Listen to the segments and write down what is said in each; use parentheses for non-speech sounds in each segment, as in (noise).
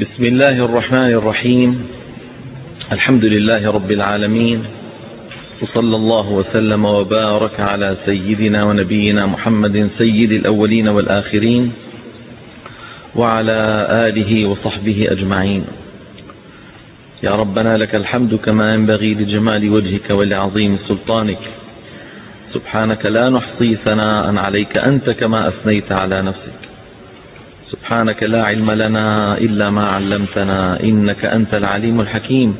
بسم الله الرحمن الرحيم. الحمد لله رب العالمين. وصلى الله وسلم وبارك على سيدنا ونبينا محمد سيد الأولين والآخرين وعلى آله وصحبه أجمعين. يا ربنا لك الحمد كما ينبغي لجمال وجهك ولعظيم سلطانك. سبحانك لا نحصي ثناء عليك أنت كما أثنيت على نفسك. سبحانك لا علم لنا إلا ما علمتنا إنك أنت العليم الحكيم.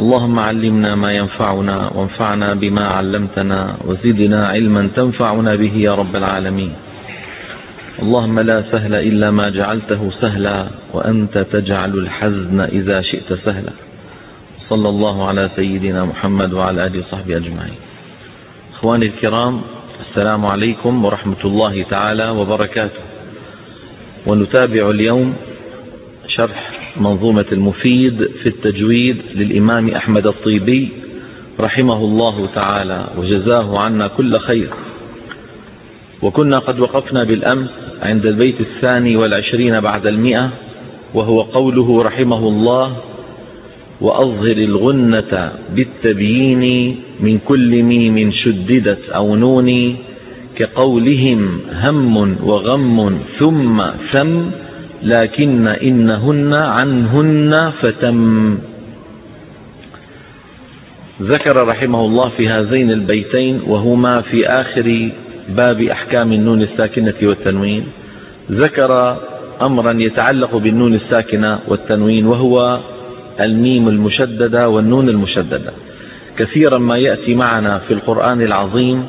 اللهم علمنا ما ينفعنا وانفعنا بما علمتنا وزدنا علما تنفعنا به يا رب العالمين. اللهم لا سهل إلا ما جعلته سهلا وأنت تجعل الحزن إذا شئت سهلا. صلى الله على سيدنا محمد وعلى آله وصحبه أجمعين. أخواني الكرام السلام عليكم ورحمة الله تعالى وبركاته. ونتابع اليوم شرح منظومة المفيد في التجويد للإمام أحمد الطيبي رحمه الله تعالى وجزاه عنا كل خير. وكنا قد وقفنا بالأمس عند البيت الثاني والعشرين بعد المئة وهو قوله رحمه الله وأظهر الغنة بالتبيين من كل ميم شددت أو نون كقولهم هم وغم ثم ثم لكن إنهن عنهن فتم. ذكر رحمه الله في هذين البيتين وهما في آخر باب أحكام النون الساكنة والتنوين. ذكر أمرا يتعلق بالنون الساكنة والتنوين وهو الميم المشددة والنون المشددة. كثيرا ما يأتي معنا في القرآن العظيم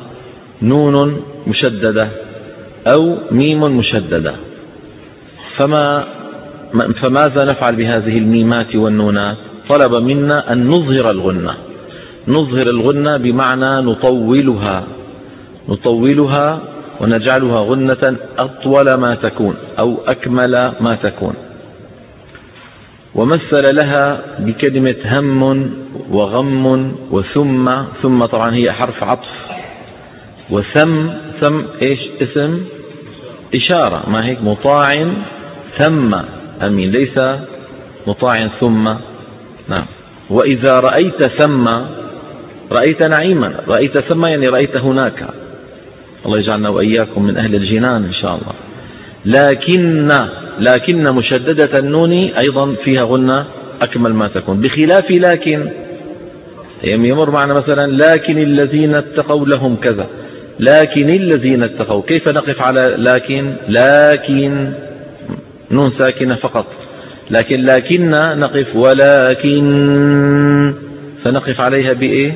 نون مشددة أو ميم مشددة. فما فماذا نفعل بهذه الميمات والنونات؟ طلب منا أن نظهر الغنة. نظهر الغنة بمعنى نطولها. نطولها ونجعلها غنة أطول ما تكون أو أكمل ما تكون. ومثل لها بكلمة هم وغم وثم. ثم طبعا هي حرف عطف. وثم ثم إيش؟ اسم. إشارة. ما هيك؟ مطاع ثم. أمين. ليس مطاع ثم. نعم. وإذا رأيت ثم رأيت نعيما. رأيت ثم يعني رأيت هناك. الله يجعلنا وإياكم من أهل الجنان إن شاء الله. لكن لكن مشددة النون أيضا فيها غنة أكمل ما تكون. بخلاف لكن يمر معنا مثلا لكن الذين اتقوا لهم كذا. لكن الذين اتقوا كيف نقف على لكن؟ لكن نون ساكنة فقط. لكن لكن نقف ولكن فنقف عليها بإيه؟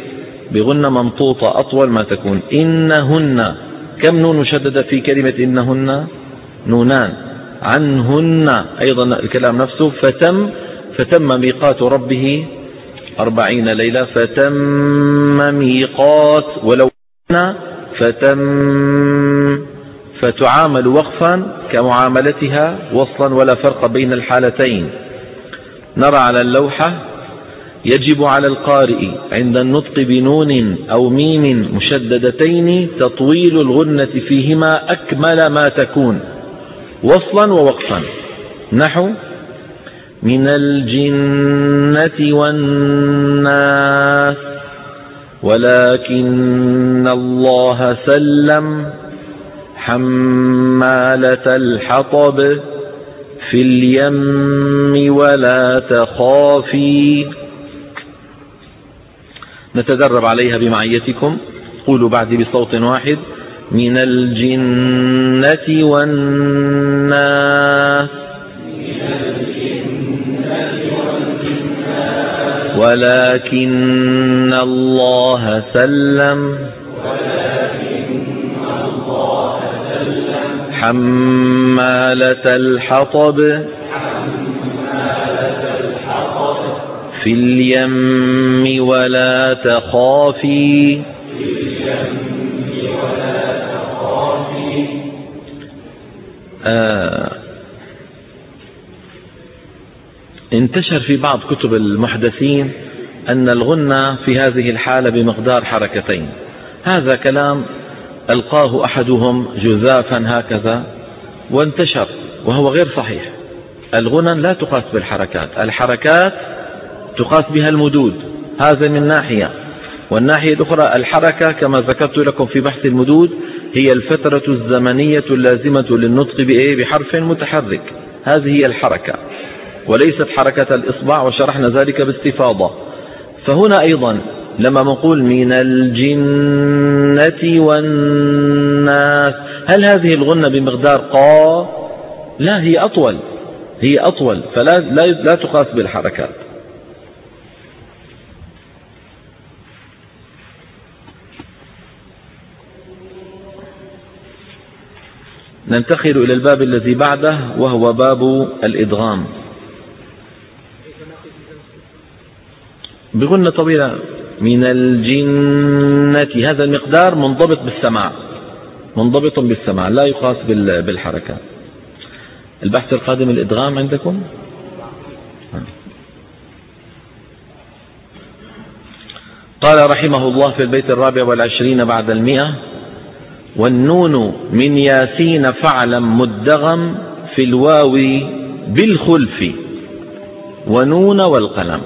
بغنة ممطوطة أطول ما تكون. إنهن كم نون مشددة في كلمة إنهن؟ نونان. عنهن أيضا الكلام نفسه. فتم فتم ميقات ربه أربعين ليلة. فتم ميقات ولو فتم فتعامل وقفا كمعاملتها وصلا ولا فرق بين الحالتين. نرى على اللوحة يجب على القارئ عند النطق بنون أو ميم مشددتين تطويل الغنة فيهما أكمل ما تكون وصلا ووقفا. نحو من الجنة والناس. ولكن الله سلم حمالة الحطب في اليم ولا تخافي. نتدرب عليها بمعيتكم. قولوا بعدي بصوت واحد. من الجنة والناس. ولكن الله سلم. حمالة الحطب في اليم ولا تخافي. آه. انتشر في بعض كتب المحدثين أن الغنة في هذه الحالة بمقدار حركتين. هذا كلام ألقاه أحدهم جذافا هكذا وانتشر وهو غير صحيح. الغنن لا تقاس بالحركات الحركات تقاس بها المدود هذا من ناحية. والناحية الأخرى الحركة كما ذكرت لكم في بحث المدود هي الفترة الزمنية اللازمة للنطق بحرف متحرك. هذه هي الحركة. وليست حركة الإصبع وشرحنا ذلك باستفاضة. فهنا أيضا لما نقول من الجنة والناس هل هذه الغنة بمقدار قا؟ لا هي أطول هي أطول فلا لا, لا تقاس بالحركات. ننتقل إلى الباب الذي بعده وهو باب الإدغام. بغنة طويلة. من الجنة هذا المقدار منضبط بالسماع. منضبط بالسماع لا يقاس بالحركة. البحث القادم الإدغام عندكم؟ قال رحمه الله في البيت الرابع والعشرين بعد المئة والنون من ياسين فعلا مدغم في الواو بالخلف ونون والقلم.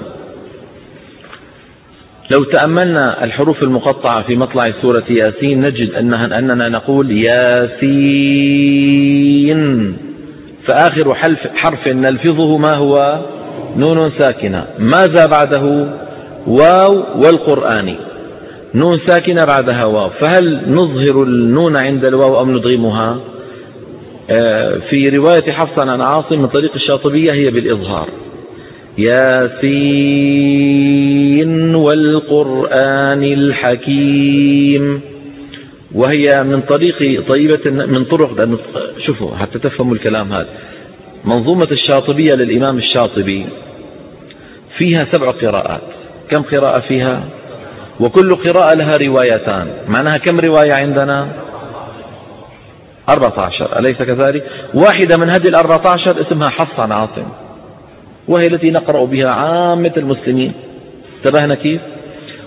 لو تأملنا الحروف المقطعة في مطلع سورة ياسين نجد أنها أننا نقول ياسين. فآخر حرف نلفظه ما هو؟ نون ساكنة. ماذا بعده؟ واو والقرآن. نون ساكنة بعدها واو. فهل نظهر النون عند الواو أم ندغمها؟ آه، في رواية حفص عن عاصم من طريق الشاطبية هي بالإظهار. ياسين والقرآن الحكيم. وهي من طريق طيبة من طرق شوفوا حتى تفهموا الكلام هذا. منظومة الشاطبية للإمام الشاطبي فيها سبع قراءات. كم قراءة فيها؟ وكل قراءة لها روايتان. معناها كم رواية عندنا؟ 14 أليس كذلك؟ واحدة من هذه الأربعة عشر اسمها حفص عن عاصم. وهي التي نقرأ بها عامة المسلمين. انتبهنا كيف؟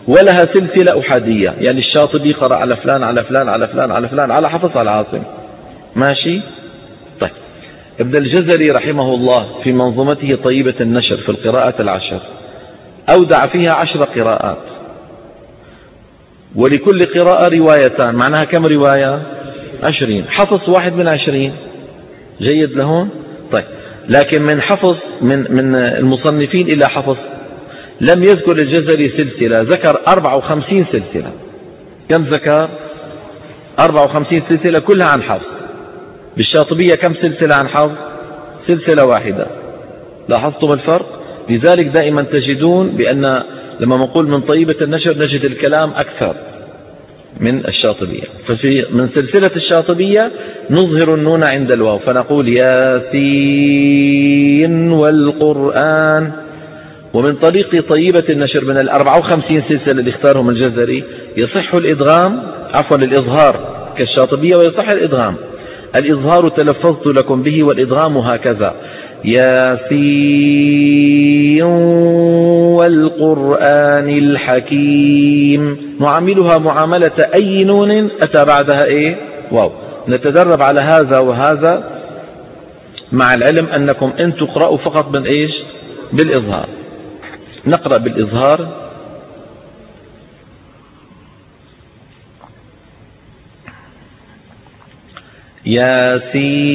ولها سلسلة أحادية. يعني الشاطبي قرأ على فلان على فلان على فلان على فلان على حفص على عاصم ماشي؟ طيب. ابن الجزري رحمه الله في منظومته طيبة النشر في القراءات العشر. أودع فيها عشر قراءات. ولكل قراءة روايتان. معناها كم رواية؟ عشرين. حفص واحد من عشرين. جيد لهون؟ لكن من حفص من, من المصنفين إلى حفص لم يذكر الجزري سلسلة ذكر 54 سلسلة. كم ذكر؟ 54 سلسلة كلها عن حفص بالشاطبية كم سلسلة عن حفص سلسلة واحدة. لاحظتم الفرق؟ لذلك دائما تجدون بأن لما نقول من طيبة النشر نجد الكلام أكثر. من الشاطبية. ففي من سلسلة الشاطبية نظهر النون عند الواو فنقول ياسين والقرآن. ومن طريق طيبة النشر من الأربعة وخمسين سلسلة اللي اختارهم الجزري يصح الإدغام عفوا الإظهار كالشاطبية ويصح الإدغام. الإظهار تلفظت لكم به والإدغام هكذا. ياسين والقرآن الحكيم. نعاملها معاملة أي نون؟ أتى بعدها إيه؟ واو. نتدرب على هذا وهذا مع العلم أنكم إن تقرأوا فقط من إيش بالإظهار. نقرأ بالإظهار. ياسين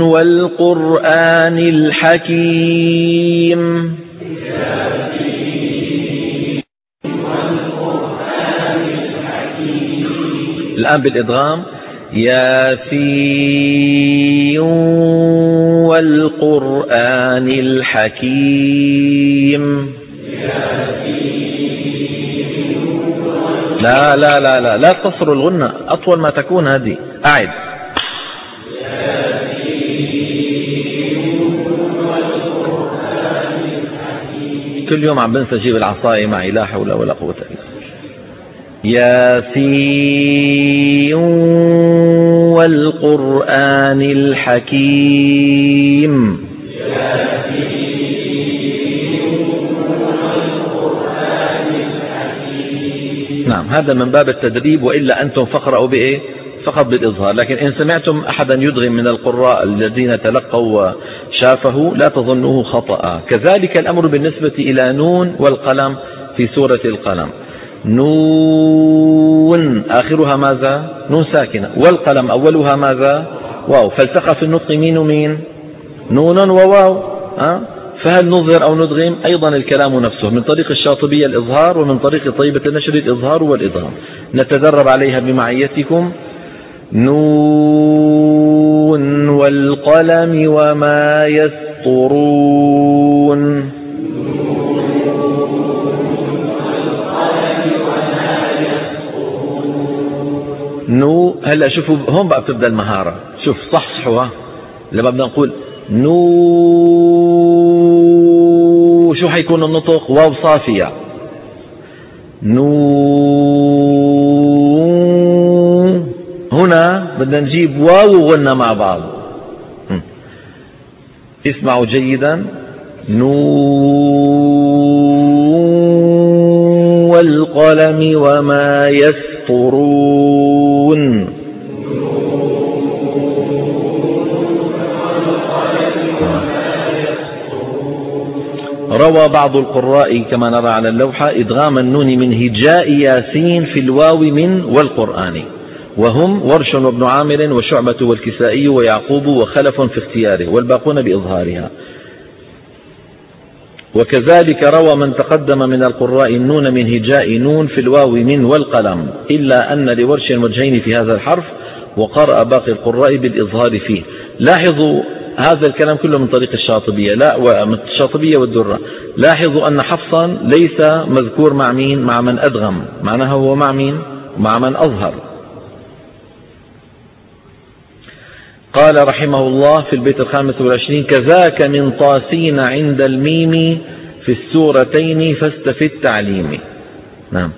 والقرآن الحكيم. الآن بالإدغام. ياسين والقرآن الحكيم. لا لا لا لا. لا تصر الغنة أطول ما تكون هذه. أعد. كل يوم عم بنسى أجيب العصاية معي لا حول ولا قوة إلا بالله. ياسين والقرآن الحكيم. نعم هذا من باب التدريب وإلا أنتم فقرأوا بإيه؟ فقط بالإظهار. لكن إن سمعتم أحدا يدغم من القراء الذين تلقوا وشافه لا تظنوه خطأ. كذلك الأمر بالنسبة إلى نون والقلم في سورة القلم. نون آخرها ماذا؟ نون ساكنة. والقلم أولها ماذا؟ واو. فالتقى في النطق مين ومين نون وواو. أه؟ فهل نظهر أو ندغم أيضا الكلام نفسه من طريق الشاطبية الإظهار ومن طريق طيبة النشر الإظهار والإدغام. نتدرب عليها بمعيتكم. نون والقلم وما يسطرون. نو هلا شوفوا هون بقى بتبدأ المهارة. شوف صحصحوا لما بدنا نقول نو شو حيكون النطق؟ واو صافية. نو هنا بدنا نجيب واو وغنى مع بعض. اسمعوا جيدا. نو والقلم وما يسطرون. روى بعض القراء كما نرى على اللوحة إدغام النون من هجاء ياسين في الواو من والقرآن. وهم ورش وابن عامر وشعبة والكسائي ويعقوب وخلف في اختياره والباقون بإظهارها. وكذلك روى من تقدم من القراء النون من هجاء نون في الواو من والقلم إلا أن لورش وجهين في هذا الحرف وقرأ باقي القراء بالإظهار فيه. لاحظوا هذا الكلام كله من طريق الشاطبية. لا الشاطبية والدرة. لاحظوا أن حفصا ليس مذكور مع مين؟ مع من أدغم. معناها هو مع مين؟ مع من أظهر. قال رحمه الله في البيت الخامس والعشرين كذاك من طاسين عند الميم في السورتين فاستفد تعليمي. نعم.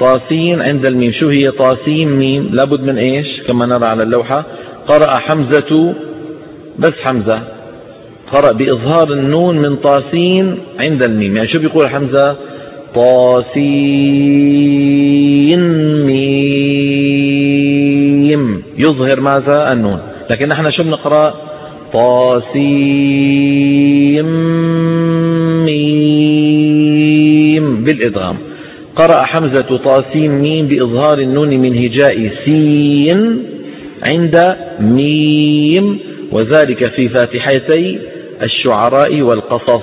طاسين عند الميم. شو هي طاسين ميم؟ لابد من إيش؟ كما نرى على اللوحة. قرأ حمزة بس حمزة. قرأ بإظهار النون من طاسين عند الميم. يعني شو بيقول حمزة؟ طاسين ميم. يظهر ماذا؟ النون. لكن نحن شو بنقرأ؟ طاسين ميم. بالإدغام. قرأ حمزة طاسين ميم بإظهار النون من هجاء سين عند ميم. وذلك في فاتحتي الشعراء والقصص.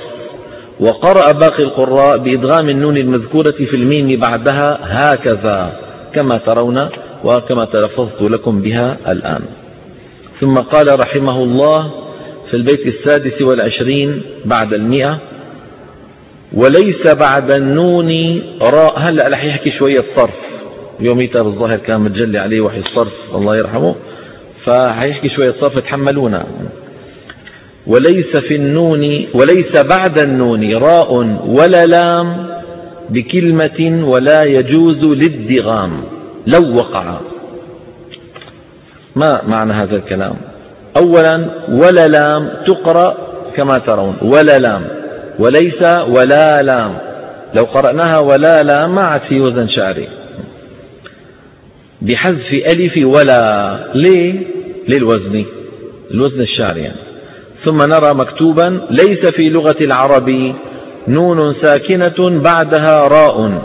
وقرأ باقي القراء بإدغام النون المذكورة في الميم بعدها هكذا كما ترون وكما تلفظت لكم بها الآن. ثم قال رحمه الله في البيت السادس والعشرين بعد المئة وليس بعد النون راء. هلا رح يحكي شوية صرف يوميتها بالظاهر كان متجلي عليه وحي الصرف الله يرحمه. فهيحكي شوية صرف تحملونا وليس في النون وليس بعد النون راء ولا لام بكلمة ولا يجوز للدغام لو وقع. ما معنى هذا الكلام؟ أولا ولا لام تقرأ كما ترون ولا لام. وليس ولا لام. لو قرأناها ولا لام ما عاد في وزن شعري. بحذف ألف ولا ليه للوزن الوزن الشعري يعني. ثم نرى مكتوبا ليس في لغة العرب نون ساكنة بعدها راء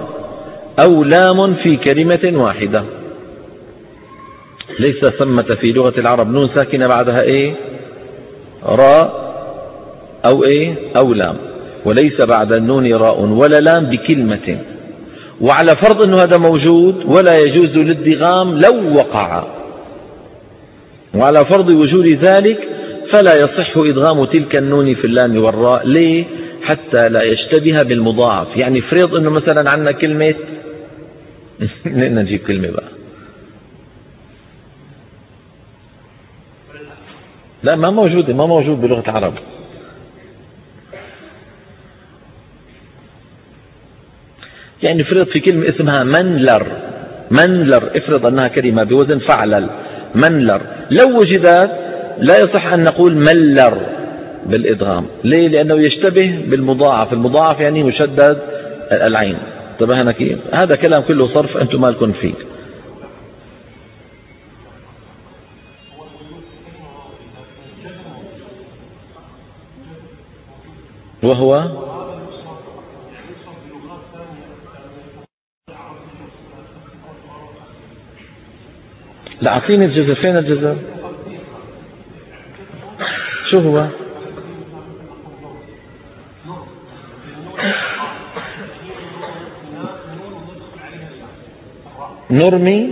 أو لام في كلمة واحدة. ليس ثمة في لغة العرب نون ساكنة بعدها إيه؟ راء أو إيه؟ أو لام. وليس بعد النون راء ولا لام بكلمة. وعلى فرض أنه هذا موجود ولا يجوز للدغام لو وقع. وعلى فرض وجود ذلك فلا يصح إدغام تلك النون في اللام والراء. ليه؟ حتى لا يشتبه بالمضاعف. يعني فرض أنه مثلا عندنا كلمة (laughs) نجيب كلمة بقى؟ لا ما موجودة ما موجود بلغة العرب. يعني افرض في كلمة اسمها منلر. منلر افرض أنها كلمة بوزن فعلل. منلر. لو وجدت لا يصح أن نقول ملر بالإدغام. ليه؟ لأنه يشتبه بالمضاعف. المضاعف يعني مشدد العين. انتبهنا كيف؟ هذا كلام كله صرف أنتم مالكم فيه. وهو أعطيني الجزر فين الجزر شو هو؟ نرمي؟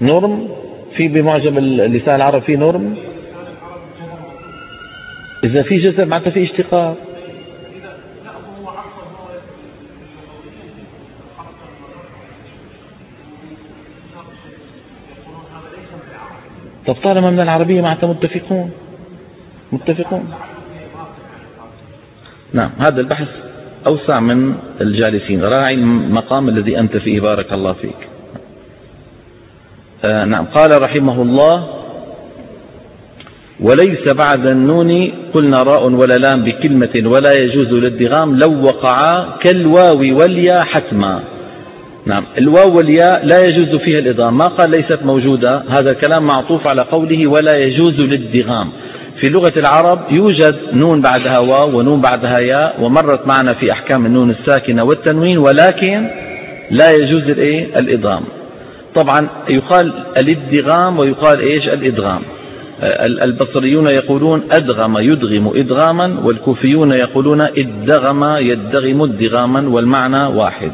نرم؟ في بمعجم اللسان العربي في نرم؟ إذا في جزر معناتها في اشتقاق. طالما من العربية معناتها متفقون. متفقون. نعم هذا البحث أوسع من الجالسين. راعي المقام الذي أنت فيه بارك الله فيك. آه نعم قال رحمه الله وليس بعد النون قلنا راء ولا لام بكلمة ولا يجوز الادغام لو وقعا كالواو واليا حتما. نعم. الواو والياء لا يجوز فيها الإدغام ما قال ليست موجودة هذا الكلام معطوف على قوله ولا يجوز الادغام في لغة العرب يوجد نون بعدها واو ونون بعدها ياء ومرت معنا في أحكام النون الساكنة والتنوين ولكن لا يجوز الإيه؟ الإدغام طبعا يقال الإدغام ويقال إيش؟ الإدغام. البصريون يقولون أدغم يدغم إدغاما والكوفيون يقولون إدغم يدغم إدغاما والمعنى واحد.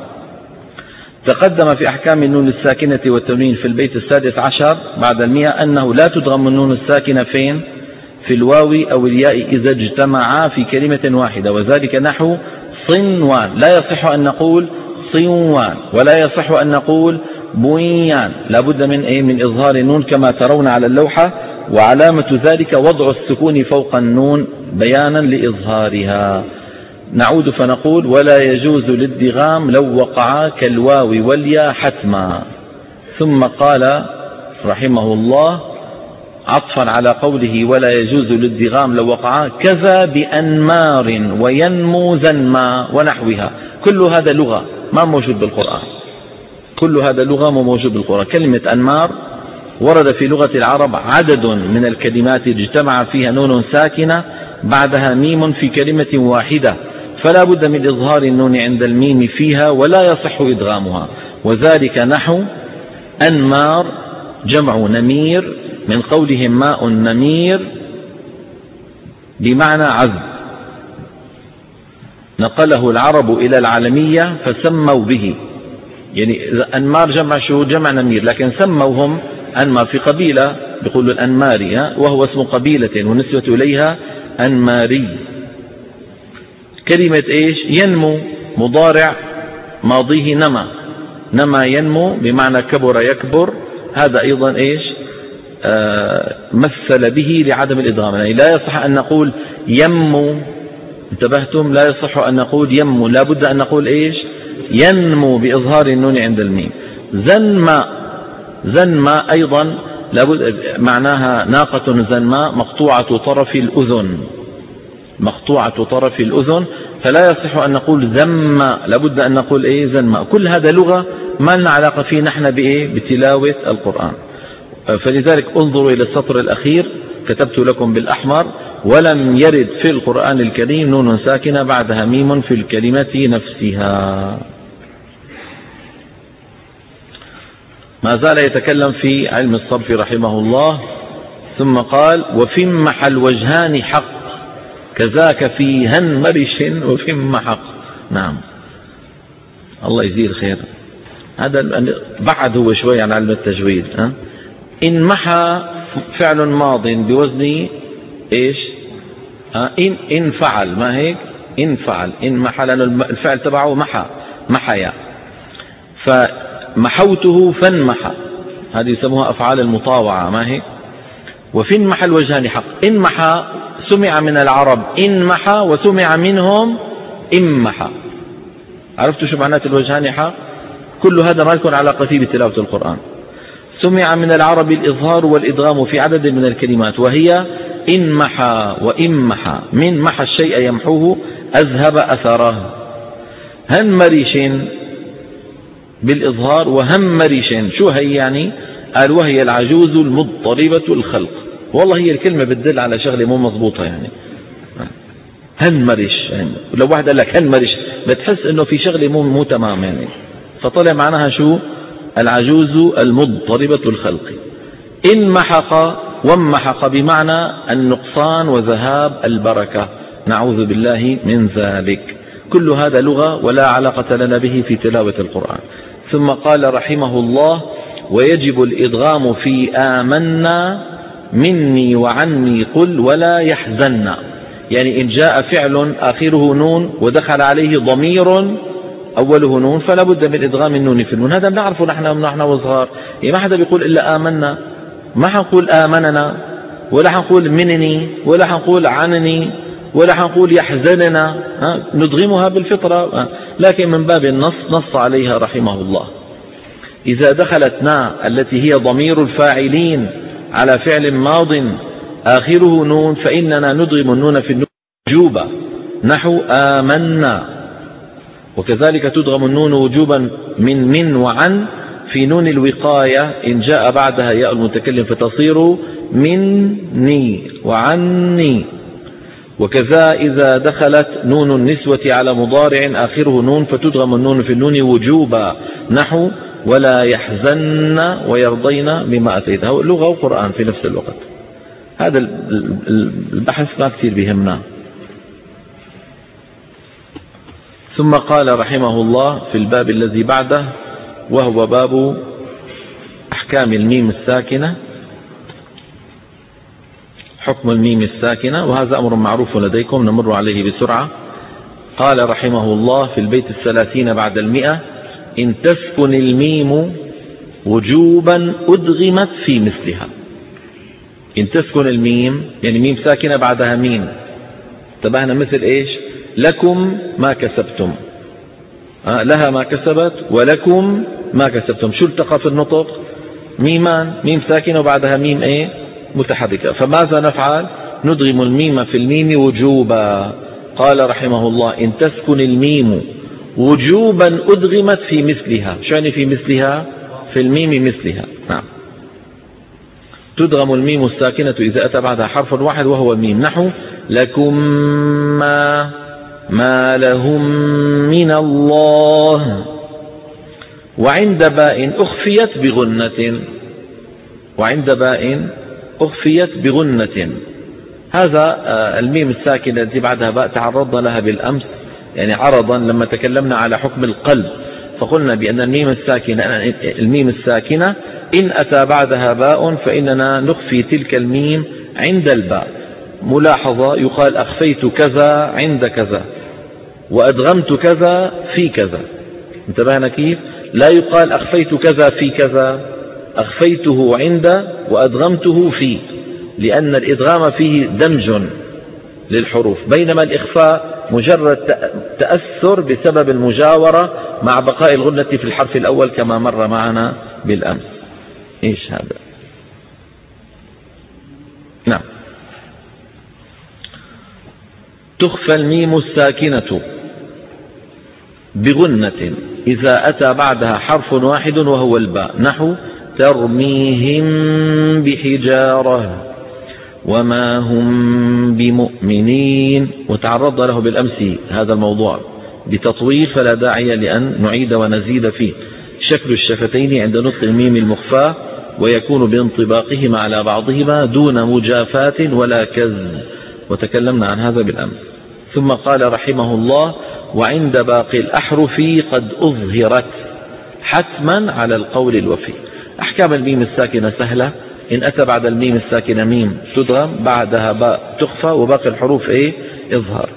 تقدم في أحكام النون الساكنة والتنوين في البيت السادس عشر بعد المئة أنه لا تدغم النون الساكنة فين؟ في الواو أو الياء إذا اجتمعا في كلمة واحدة وذلك نحو صنوان. لا يصح أن نقول صنوان ولا يصح أن نقول بنيان. لا بد من إيه؟ من إظهار النون كما ترون على اللوحة وعلامة ذلك وضع السكون فوق النون بيانا لإظهارها. نعود فنقول ولا يجوز الادغام لو وقعا كالواو واليا حتما. ثم قال رحمه الله عطفا على قوله ولا يجوز الادغام لو وقعا كذا بأنمار وينمو زنما ونحوها. كل هذا لغة ما موجود بالقرآن. كل هذا لغة ما موجود بالقرآن. كلمة أنمار ورد في لغة العرب عدد من الكلمات اجتمع فيها نون ساكنة بعدها ميم في كلمة واحدة. فلا بد من إظهار النون عند الميم فيها ولا يصح إدغامها. وذلك نحو أنمار جمع نمير من قولهم ماء نمير بمعنى عذب. نقله العرب إلى العالمية فسموا به. يعني أنمار جمع شو؟ جمع نمير. لكن سموا هم أنمار في قبيلة بيقولوا الأنماري وهو اسم قبيلة ونسبة إليها أنماري. كلمة إيش؟ ينمو مضارع ماضيه نما. نما ينمو بمعنى كبر يكبر. هذا أيضا إيش؟ آه مثل به لعدم الإدغام يعني لا يصح أن نقول يمو انتبهتم؟ لا يصح أن نقول يمو لا بد أن نقول إيش؟ ينمو بإظهار النون عند الميم. زنما. زنما أيضا لابد معناها ناقة زنماء مقطوعة طرف الأذن. مقطوعة طرف الأذن فلا يصح أن نقول زم لابد أن نقول إيه؟ زنم كل هذا لغة ما لنا علاقة فيه نحن بإيه؟ بتلاوة القرآن. فلذلك انظروا إلى السطر الأخير كتبت لكم بالأحمر ولم يرد في القرآن الكريم نون ساكنة بعدها ميم في الكلمة نفسها. ما زال يتكلم في علم الصرف رحمه الله ثم قال وفي محل وجهان حق كذاك في هنمرش وفي محق. نعم. الله يجزيه الخير. هذا بعد هو شوي عن علم التجويد ها؟ إن محى فعل ماض بوزن إيش؟ إن إن فعل ما هيك؟ إن فعل. إن محى لأن الفعل تبعه محى محيا. فمحوته فانمحى. هذه يسموها أفعال المطاوعة ما هيك؟ وفي محل وجهان حق. إن محى سمع من العرب إنمحى وسمع منهم إمحى عرفتوا شو معنات الوجهان حق كل هذا ما يكون علاقة فيه بتلاوة القرآن. سمع من العرب الإظهار والإدغام في عدد من الكلمات وهي إنمحى وإمحى من محى الشيء يمحوه أذهب أثره. هنمرش بالإظهار وهمرش شو هي يعني؟ قال وهي العجوز المضطربة الخلق. والله هي الكلمة بتدل على شغلة مو مضبوطة يعني. هنمرش يعني. لو واحد قال لك هنمرش بتحس إنه في شغلة مو مو تمام يعني. فطلع معناها شو؟ العجوز المضطربة الخلق. إن محق وانمحق بمعنى النقصان وذهاب البركة. نعوذ بالله من ذلك. كل هذا لغة ولا علاقة لنا به في تلاوة القرآن. ثم قال رحمه الله ويجب الإدغام في آمنا مني وعني قل ولا يحزن. يعني إن جاء فعل آخره نون ودخل عليه ضمير أوله نون فلا بد من إدغام النون في النون. هذا بنعرفه نحن نحن وصغار. يعني ما حدا بيقول إلا آمنا. ما حنقول آمننا ولا حنقول منني ولا حنقول عنني ولا حنقول يحزننا. ندغمها بالفطرة. لكن من باب النص نص عليها رحمه الله. إذا دخلت نا التي هي ضمير الفاعلين على فعل ماض آخره نون فإننا ندغم النون في النون وجوبا. نحو آمنا. وكذلك تدغم النون وجوبا من من وعن في نون الوقاية إن جاء بعدها ياء المتكلم فتصير مني وعني. وكذا إذا دخلت نون النسوة على مضارع آخره نون فتدغم النون في النون وجوبا. نحو ولا يحزن ويرضين بما أتيته لغة وقرآن في نفس الوقت. هذا البحث ما كثير بيهمنا ثم قال رحمه الله في الباب الذي بعده وهو باب أحكام الميم الساكنة. حكم الميم الساكنة وهذا أمر معروف لديكم نمر عليه بسرعة. قال رحمه الله في البيت الثلاثين بعد المئة إن تسكن الميم وجوبا أدغمت في مثلها. إن تسكن الميم يعني ميم ساكنة بعدها ميم. انتبهنا مثل إيش؟ لكم ما كسبتم. آه لها ما كسبت ولكم ما كسبتم. شو التقى في النطق؟ ميمان ميم ساكنة وبعدها ميم إيه؟ متحركة. فماذا نفعل؟ ندغم الميم في الميم وجوبا. قال رحمه الله إن تسكن الميم وجوبا أدغمت في مثلها. شو يعني في مثلها؟ في الميم مثلها. نعم. تدغم الميم الساكنة إذا أتى بعدها حرف واحد وهو الميم. نحو لكم ما ما لهم من الله. وعند باء أخفيت بغنة. وعند باء أخفيت بغنة. هذا آه، الميم الساكنة التي بعدها باء تعرضنا لها بالأمس. يعني عرضا لما تكلمنا على حكم القلب فقلنا بأن الميم الساكنة الميم الساكنة إن أتى بعدها باء فإننا نخفي تلك الميم عند الباء. ملاحظة يقال أخفيت كذا عند كذا وأدغمت كذا في كذا. انتبهنا كيف؟ لا يقال أخفيت كذا في كذا أخفيته عند وأدغمته في لأن الإدغام فيه دمج للحروف بينما الإخفاء مجرد تأثر بسبب المجاورة مع بقاء الغنة في الحرف الأول كما مر معنا بالأمس. إيش هذا؟ نعم. تخفى الميم الساكنة بغنة إذا أتى بعدها حرف واحد وهو الباء. نحو ترميهم بحجارة. وما هم بمؤمنين. وتعرض له بالأمس هذا الموضوع بتطويل فلا داعي لأن نعيد ونزيد فيه. شكل الشفتين عند نطق الميم المخفاة ويكون بانطباقهما على بعضهما دون مجافاة ولا كذب. وتكلمنا عن هذا بالأمس. ثم قال رحمه الله وعند باقي الأحرف قد أظهرت حتما على القول الوفي. أحكام الميم الساكنة سهلة. إن أتى بعد الميم الساكنة ميم تدغم بعدها باء تخفى وباقي الحروف إيه؟ إظهر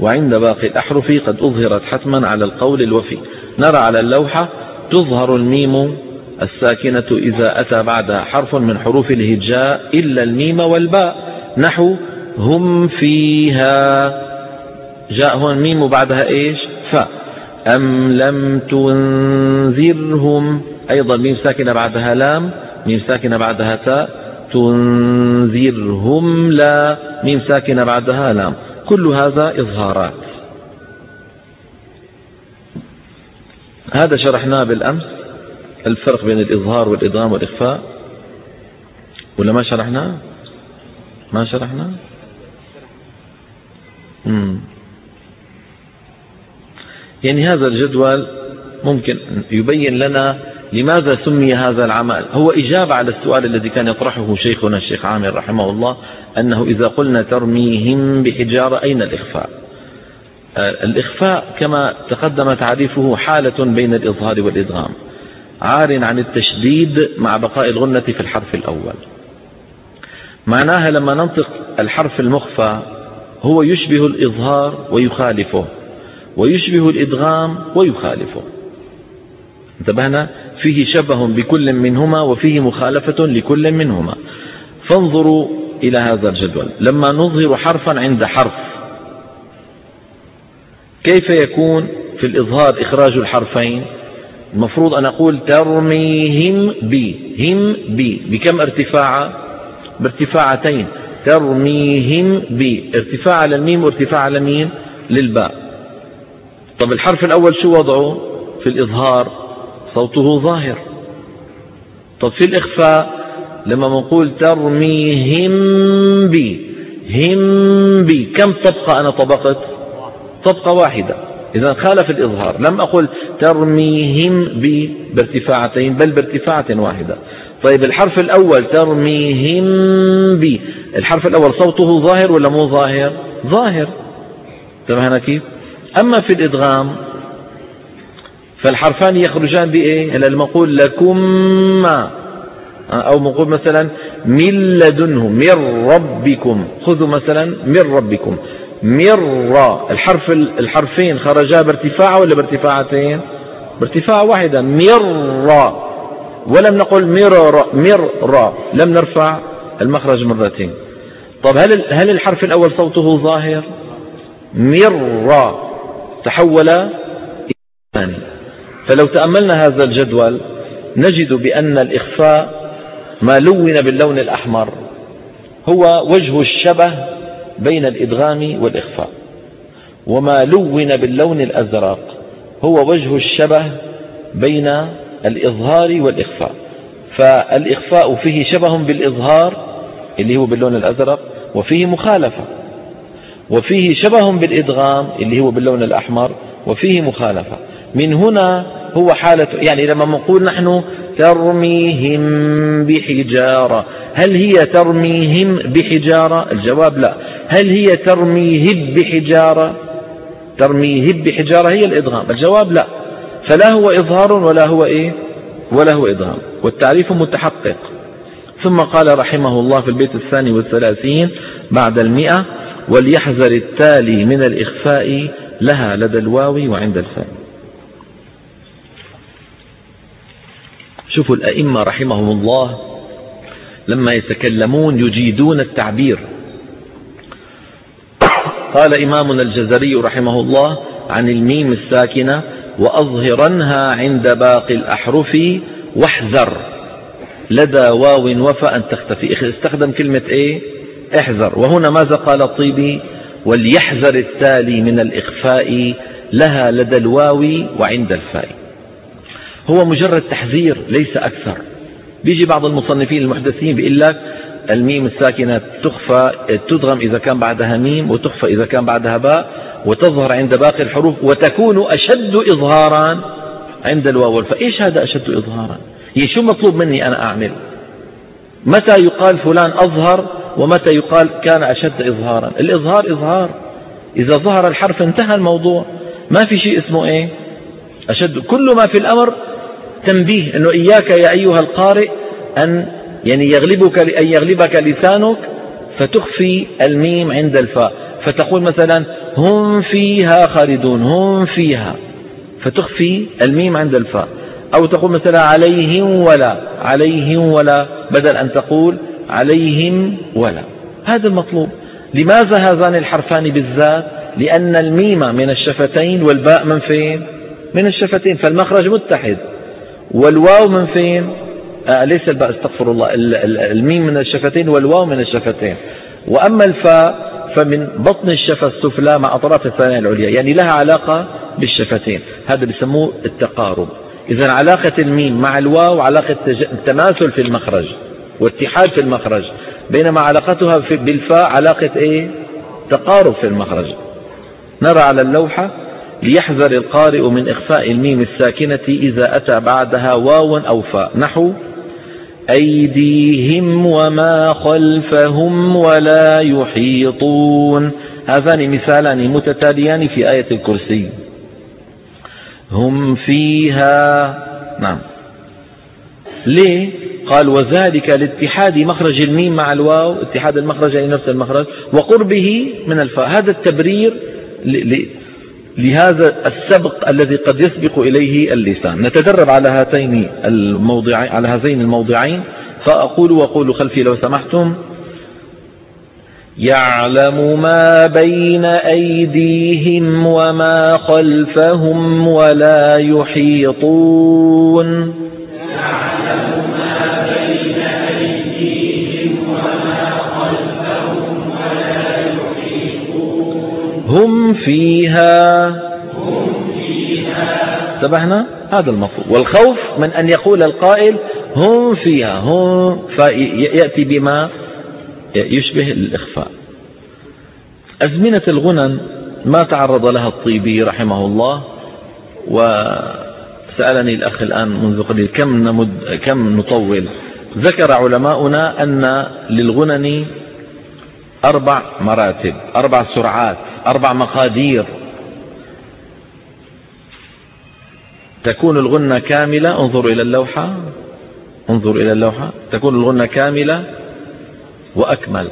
وعند باقي الأحرف قد أظهرت حتما على القول الوفي. نرى على اللوحة تظهر الميم الساكنة إذا أتى بعدها حرف من حروف الهجاء إلا الميم والباء. نحو هم فيها. جاء هون ميم وبعدها إيش؟ فاء. أم لم تنذرهم؟ أيضا ميم ساكنة بعدها لام. ميم ساكنة بعدها تاء تنذرهم لا. ميم ساكنة بعدها لام كل هذا إظهارات. هذا شرحناه بالأمس الفرق بين الإظهار والإضغام والإخفاء. ولا ما شرحناه؟ ما شرحناه؟ يعني هذا الجدول ممكن يبين لنا لماذا سمي هذا العمل؟ هو إجابة على السؤال الذي كان يطرحه شيخنا الشيخ عامر رحمه الله أنه إذا قلنا ترميهم بحجارة أين الإخفاء؟ آه، الإخفاء كما تقدم تعريفه حالة بين الإظهار والإدغام. عار عن التشديد مع بقاء الغنة في الحرف الأول. معناها لما ننطق الحرف المخفى هو يشبه الإظهار ويخالفه ويشبه الإدغام ويخالفه. انتبهنا؟ فيه شبه بكل منهما وفيه مخالفة لكل منهما. فانظروا إلى هذا الجدول. لما نظهر حرفا عند حرف كيف يكون في الإظهار إخراج الحرفين؟ المفروض أن أقول ترميهم بي هم بي بكم ارتفاع؟ بارتفاعتين. ترميهم بي ارتفاع على الميم وارتفاع على مين للباء. طب الحرف الأول شو وضعه في الإظهار؟ صوته ظاهر. طب في الإخفاء لما بنقول ترميهم بي هم بي كم طبقة أنا طبقت؟ طبقة واحدة. إذا خالف الإظهار. لم أقل ترميهم بي بارتفاعتين بل بارتفاعة واحدة. طيب الحرف الأول ترميهم بي الحرف الأول صوته ظاهر ولا مو ظاهر؟ ظاهر. انتبهنا كيف أما في الإدغام فالحرفان يخرجان بإيه؟ هلا لما أقول لكم ما أو نقول مثلا من لدنه من ربكم. خذوا مثلا من ربكم. مر الحرف الحرفين خرجا بارتفاع ولا بارتفاعتين؟ بارتفاع واحدة. مر ولم نقل مر مر لم نرفع المخرج مرتين. طب هل هل الحرف الأول صوته ظاهر؟ مر تحول إلى فلو تأملنا هذا الجدول نجد بأن الإخفاء ما لون باللون الأحمر هو وجه الشبه بين الإدغام والإخفاء وما لون باللون الأزرق هو وجه الشبه بين الإظهار والإخفاء. فالإخفاء فيه شبه بالإظهار اللي هو باللون الأزرق وفيه مخالفة. وفيه شبه بالإدغام اللي هو باللون الأحمر وفيه مخالفة. من هنا هو حالة يعني لما نقول نحن ترميهم بحجارة هل هي ترميهم بحجارة؟ الجواب لا. هل هي ترميهب بحجارة؟ ترميهب بحجارة هي الإدغام الجواب لا. فلا هو إظهار ولا هو إيه؟ ولا هو إدغام والتعريف متحقق. ثم قال رحمه الله في البيت الثاني والثلاثين بعد المئة وليحذر التالي من الإخفاء لها لدى الواو وعند الفاء. شوفوا الأئمة رحمهم الله لما يتكلمون يجيدون التعبير. (coughs) قال إمامنا الجزري رحمه الله عن الميم الساكنة وأظهرنها عند باقي الأحرف واحذر. لدى واو وفاء أن تختفي استخدم كلمة إيه؟ احذر. وهنا ماذا قال الطيبي؟ وليحذر التالي من الإخفاء لها لدى الواو وعند الفاء. هو مجرد تحذير ليس أكثر. بيجي بعض المصنفين المحدثين بيقول لك الميم الساكنة تخفى تدغم إذا كان بعدها ميم وتخفى إذا كان بعدها باء وتظهر عند باقي الحروف وتكون أشد إظهارا عند الواو. فإيش هذا أشد إظهارا؟ هي شو مطلوب مني أنا أعمل؟ متى يقال فلان أظهر ومتى يقال كان أشد إظهارا؟ الإظهار إظهار. إذا ظهر الحرف انتهى الموضوع. ما في شيء اسمه إيه؟ أشد. كل ما في الأمر تنبيه أنه إياك يا أيها القارئ أن يعني يغلبك أن يغلبك لسانك فتخفي الميم عند الفاء. فتقول مثلا هم فيها خالدون هم فيها. فتخفي الميم عند الفاء. أو تقول مثلا عليهم ولا عليهم ولا بدل أن تقول عليهم ولا. هذا المطلوب. لماذا هذان الحرفان بالذات؟ لأن الميم من الشفتين والباء من فين؟ من الشفتين. فالمخرج متحد. والواو من فين؟ آه ليس الباء استغفر الله. الميم من الشفتين والواو من الشفتين. وأما الفاء فمن بطن الشفة السفلى مع أطراف الثانية العليا يعني لها علاقة بالشفتين. هذا بيسموه التقارب. إذا علاقة الميم مع الواو علاقة تماثل في المخرج واتحاد في المخرج. بينما علاقتها بالفاء علاقة إيه؟ تقارب في المخرج. نرى على اللوحة ليحذر القارئ من إخفاء الميم الساكنة إذا أتى بعدها واو أو فاء. نحو أيديهم وما خلفهم ولا يحيطون. هذان مثالان متتاليان في آية الكرسي. هم فيها نعم. ليه؟ قال وذلك لاتحاد مخرج الميم مع الواو اتحاد المخرج أي نفس المخرج وقربه من الفاء. هذا التبرير لهذا السبق الذي قد يسبق إليه اللسان. نتدرب على هاتين الموضعين على هذين الموضعين. فأقول وقولوا خلفي لو سمحتم. يعلم ما بين أيديهم وما خلفهم ولا يحيطون. يعلم ما هم فيها. انتبهنا؟ هذا المفروض والخوف من أن يقول القائل هم فيها. هم فيأتي بما يشبه الإخفاء. أزمنة الغنن ما تعرض لها الطيبي رحمه الله وسألني الأخ الآن منذ قليل كم, نمد كم نطول. ذكر علماؤنا أن للغنن أربع مراتب أربع سرعات. أربع مقادير. تكون الغنة كاملة انظر إلى اللوحة انظر إلى اللوحة. تكون الغنة كاملة وأكمل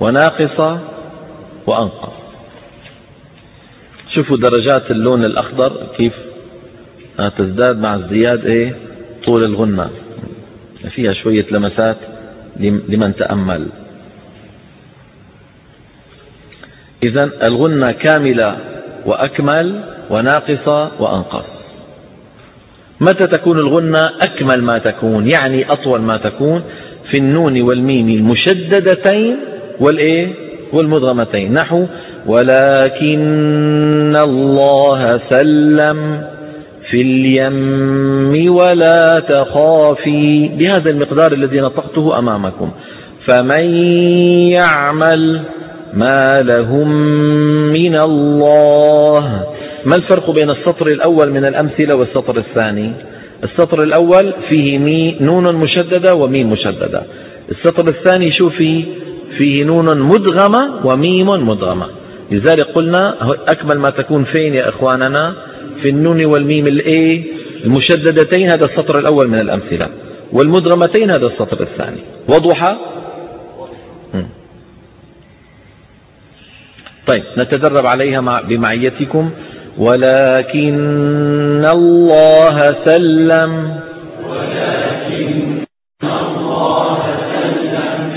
وناقصة وأنقص. شوفوا درجات اللون الأخضر كيف تزداد مع ازدياد إيه؟ طول الغنة. فيها شوية لمسات لمن تأمل. إذا الغنة كاملة وأكمل وناقصة وأنقص. متى تكون الغنة أكمل ما تكون؟ يعني أطول ما تكون في النون والميم المشددتين والإيه؟ والمدغمتين نحو ولكن الله سلم في اليم ولا تخافي بهذا المقدار الذي نطقته أمامكم. فمن يعمل ما لهم من الله. ما الفرق بين السطر الأول من الأمثلة والسطر الثاني؟ السطر الأول فيه مي نون مشددة وميم مشددة. السطر الثاني شو فيه؟ فيه نون مدغمة وميم مدغمة. لذلك قلنا أكمل ما تكون فين يا إخواننا؟ في النون والميم الإيه؟ المشددتين هذا السطر الأول من الأمثلة. والمدغمتين هذا السطر الثاني. وضح طيب نتدرب عليها مع بمعيتكم. ولكن الله سلم.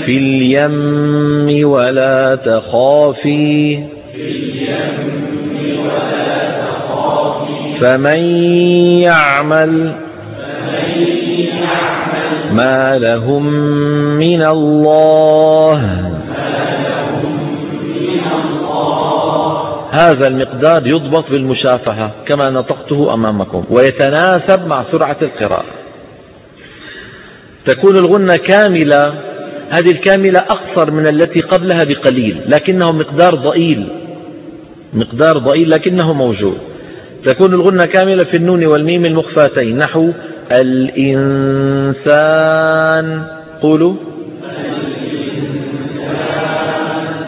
في اليم ولا تخافي. فمن يعمل ما لهم من الله. هذا المقدار يضبط بالمشافهة كما نطقته أمامكم ويتناسب مع سرعة القراءة. تكون الغنة كاملة هذه الكاملة أقصر من التي قبلها بقليل لكنه مقدار ضئيل مقدار ضئيل لكنه موجود. تكون الغنة كاملة في النون والميم المخفاتين نحو الإنسان قولوا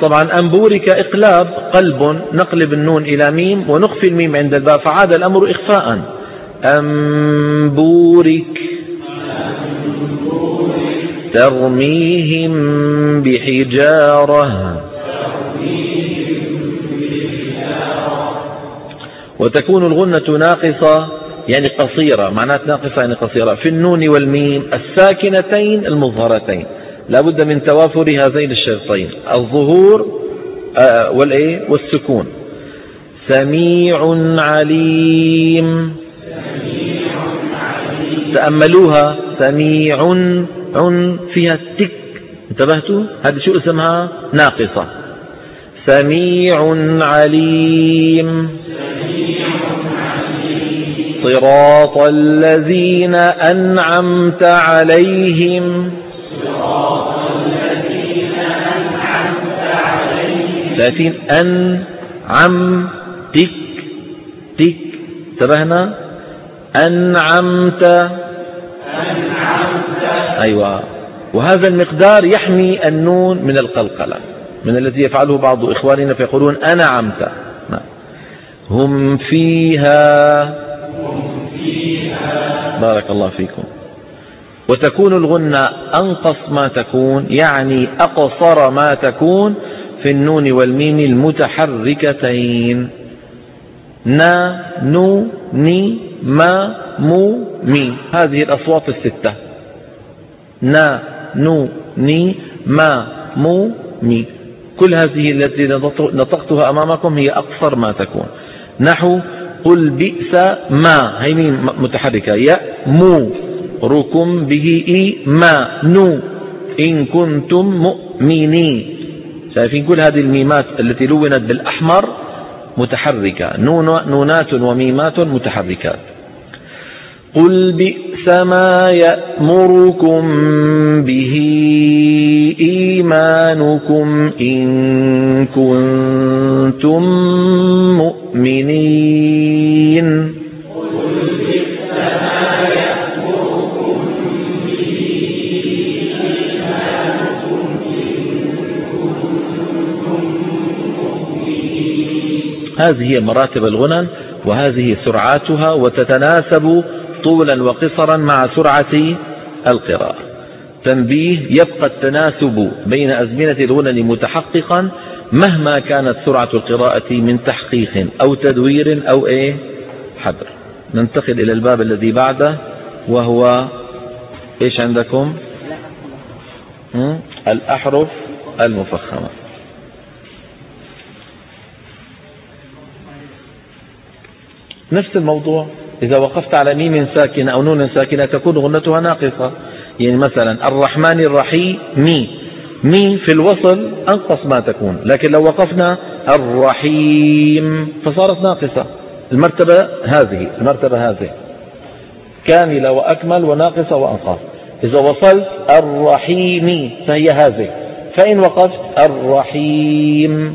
طبعا أن بورك إقلاب قلب نقلب النون إلى ميم ونخفي الميم عند الباء فعاد الأمر إخفاء. أن بورك. ترميهم بحجارة. وتكون الغنة ناقصة يعني قصيرة معنات ناقصة يعني قصيرة في النون والميم الساكنتين المظهرتين. لا بد من توافر هذين الشرطين الظهور آه، والإيه؟ والسكون. سميع عليم. تأملوها. سميع فيها تك انتبهتوا؟ هذه شو اسمها؟ ناقصة. سميع عليم. صراط الذين أنعمت عليهم. ثلاثين أن عم تك تك انتبهنا أنعمت أنعمت أيوة. وهذا المقدار يحمي النون من القلقلة من الذي يفعله بعض إخواننا فيقولون أنعمت نعم. هم فيها. بارك الله فيكم. وتكون الغنة أنقص ما تكون يعني أقصر ما تكون في النون والميم المتحركتين. نا نو ني ما مو مي. هذه الأصوات الستة. نا نو ني ما مو مي. كل هذه التي نطقتها أمامكم هي أقصر ما تكون. نحو قل بئس ما. هي متحركة. يأمو ركم به إي ما نو إن كنتم مؤمنين. شايفين كل هذه الميمات التي لونت بالأحمر متحركة. نونات وميمات متحركات. قل بئس ما يأمركم به إيمانكم إن كنتم مؤمنين. هذه هي مراتب الغنن وهذه سرعاتها وتتناسب طولا وقصرا مع سرعة القراءة تنبيه يبقى التناسب بين أزمنة الغنن متحققا مهما كانت سرعة القراءة من تحقيق أو تدوير أو إيه؟ حذر ننتقل إلى الباب الذي بعده وهو إيش عندكم؟ الأحرف المفخمة. نفس الموضوع. إذا وقفت على ميم ساكنة أو نون ساكنة تكون غنتها ناقصة. يعني مثلا الرحمن الرحيم مي. مي في الوصل أنقص ما تكون. لكن لو وقفنا الرحيم فصارت ناقصة. المرتبة هذه المرتبة هذه. كاملة وأكمل وناقصة وأنقص إذا وصلت الرحيم فهي هذه. فإن وقفت الرحيم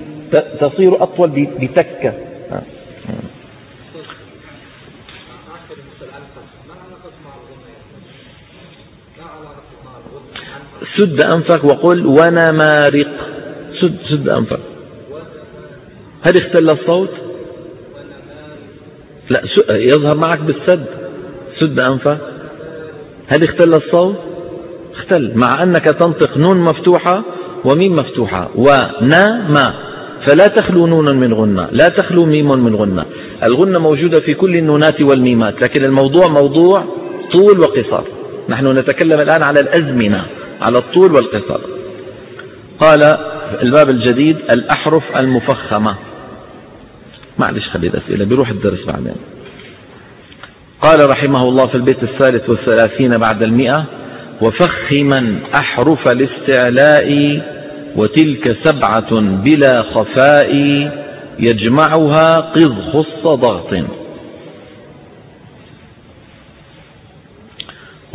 تصير أطول بتكة. سد أنفك وقل ونمارق سد, سد أنفك. هل اختل الصوت؟ لا يظهر معك بالسد. سد أنفك. هل اختل الصوت؟ اختل مع أنك تنطق نون مفتوحة وميم مفتوحة. ونا ما فلا تخلو نون من غنة. لا تخلو ميم من غنة. الغنة موجودة في كل النونات والميمات لكن الموضوع موضوع طول وقصر نحن نتكلم الآن على الأزمنة. على الطول والقصر. قال الباب الجديد الأحرف المفخمة. معلش خلي الأسئلة بيروح الدرس بعدين. قال رحمه الله في البيت الثالث والثلاثين بعد المئة وفخما أحرف الاستعلاء وتلك سبعة بلا خفاء يجمعها قذ خص ضغط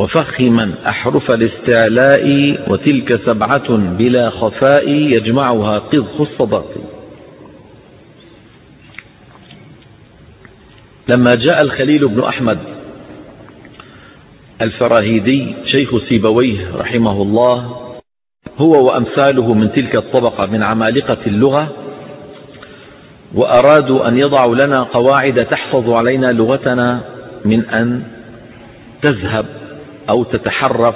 وفخما أحرف الاستعلاء وتلك سبعة بلا خفاء يجمعها قذ الصداق. لما جاء الخليل بن أحمد الفراهيدي شيخ سيبويه رحمه الله هو وأمثاله من تلك الطبقة من عمالقة اللغة وأرادوا أن يضعوا لنا قواعد تحفظ علينا لغتنا من أن تذهب. أو تتحرف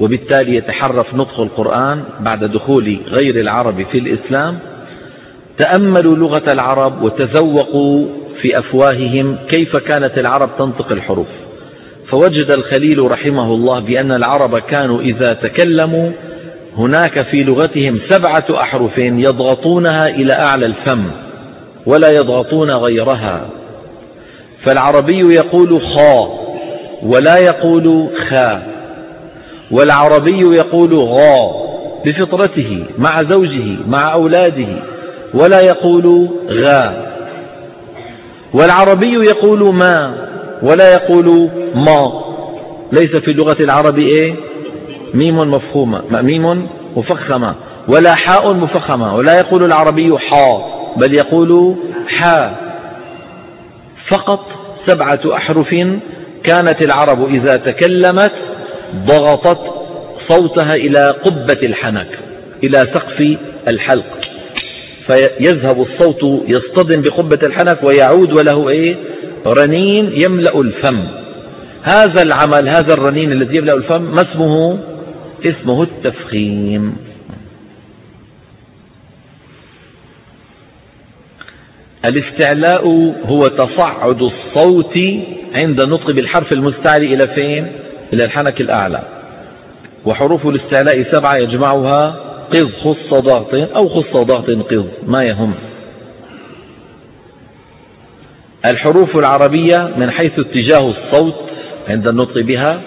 وبالتالي يتحرف نطق القرآن بعد دخول غير العرب في الإسلام. تأملوا لغة العرب وتذوقوا في أفواههم كيف كانت العرب تنطق الحروف. فوجد الخليل رحمه الله بأن العرب كانوا إذا تكلموا هناك في لغتهم سبعة أحرف يضغطونها إلى أعلى الفم ولا يضغطون غيرها. فالعربي يقول خا ولا يقول خا والعربي يقول غا بفطرته مع زوجه مع أولاده ولا يقول غا والعربي يقول ما ولا يقول ما. ليس في لغة العرب إيه؟ ميم مفخومة ميم مفخمة ولا حاء مفخمة ولا يقول العربي حا بل يقول حا. فقط سبعة أحرف كانت العرب إذا تكلمت ضغطت صوتها إلى قبة الحنك إلى سقف الحلق. فيذهب الصوت يصطدم بقبة الحنك ويعود وله إيه؟ رنين يملأ الفم. هذا العمل هذا الرنين الذي يملأ الفم ما اسمه؟ اسمه التفخيم. الاستعلاء هو تصعد الصوت عند النطق بالحرف المستعلي إلى فين؟ إلى الحنك الأعلى. وحروف الاستعلاء سبعة يجمعها قض خص ضغط أو خص ضغط قض. ما يهم. الحروف العربية من حيث اتجاه الصوت عند النطق بها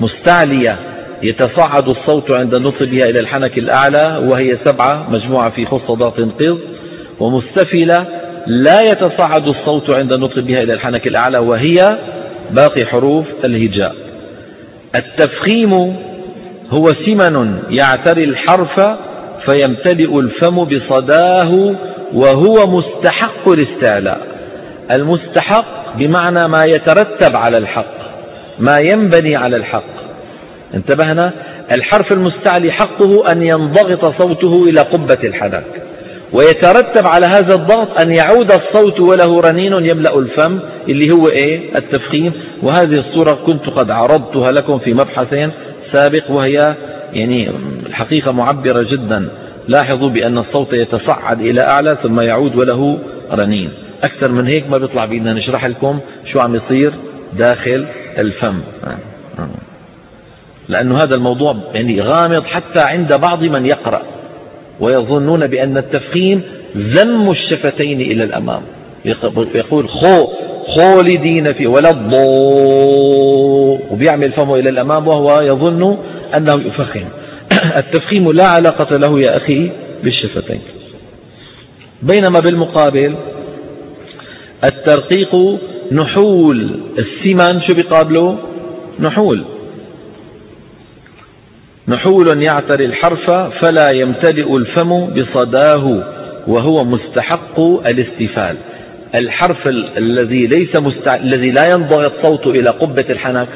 مستعلية يتصاعد الصوت عند النطق بها إلى الحنك الأعلى وهي سبعة مجموعة في خص ضغط قض. ومستفلة لا يتصاعد الصوت عند النطق بها إلى الحنك الأعلى وهي باقي حروف الهجاء. التفخيم هو سمن يعتري الحرف فيمتلئ الفم بصداه وهو مستحق الاستعلاء. المستحق بمعنى ما يترتب على الحق ما ينبني على الحق. انتبهنا؟ الحرف المستعلي حقه أن ينضغط صوته إلى قبة الحنك. ويترتب على هذا الضغط أن يعود الصوت وله رنين يملأ الفم اللي هو إيه؟ التفخيم. وهذه الصورة كنت قد عرضتها لكم في مبحث سابق وهي يعني الحقيقة معبرة جدا. لاحظوا بأن الصوت يتصعد إلى أعلى ثم يعود وله رنين. أكثر من هيك ما بيطلع بيدنا نشرح لكم شو عم يصير داخل الفم. لأن هذا الموضوع يعني غامض حتى عند بعض من يقرأ. ويظنون بأن التفخيم ذم الشفتين إلى الأمام. يقول خو خالدين فيه ولا الضو وبيعمل فمه إلى الأمام وهو يظن أنه يفخم. (clears throat) التفخيم لا علاقة له يا أخي بالشفتين. بينما بالمقابل الترقيق نحول السمن شو بيقابله؟ نحول. نحول يعتري الحرف فلا يمتلئ الفم بصداه وهو مستحق الاستفال. الحرف الذي ليس مستع... الذي لا ينضغط صوته إلى قبة الحنك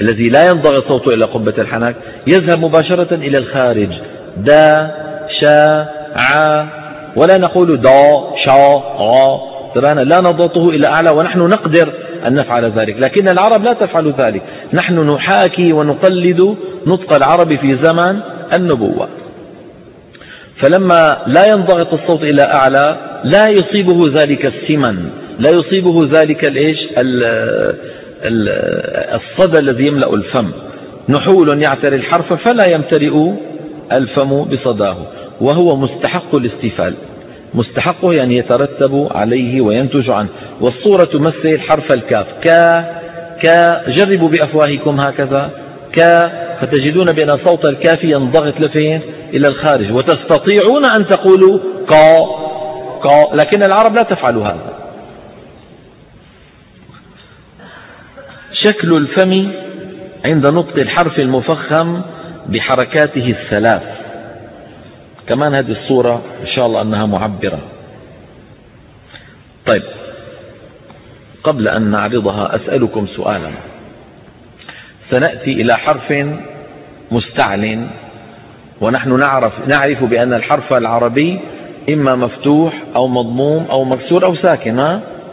الذي لا ينضغط صوته إلى قبة الحنك يذهب مباشرة إلى الخارج. دا شا ع ولا نقول دا شا غا. لا نضغطه إلى أعلى ونحن نقدر أن نفعل ذلك. لكن العرب لا تفعل ذلك. نحن نحاكي ونقلد نطق العرب في زمن النبوة. فلما لا ينضغط الصوت إلى أعلى لا يصيبه ذلك السمن لا يصيبه ذلك الإيش؟ الصدى الذي يملأ الفم. نحول يعتري الحرف فلا يمتلئ الفم بصداه وهو مستحق الاستفال مستحقه يعني يترتب عليه وينتج عنه. والصورة تمثل حرف الكاف كا كا جربوا بأفواهكم هكذا كا فتجدون بأن صوت الكاف ينضغط لفين إلى الخارج وتستطيعون أن تقولوا قا قا لكن العرب لا تفعل هذا. شكل الفم عند نطق الحرف المفخم بحركاته الثلاث. كمان هذه الصورة إن شاء الله أنها معبرة. طيب. قبل أن نعرضها أسألكم سؤالا. سنأتي إلى حرف مستعل ونحن نعرف, نعرف بأن الحرف العربي إما مفتوح أو مضموم أو مكسور أو ساكن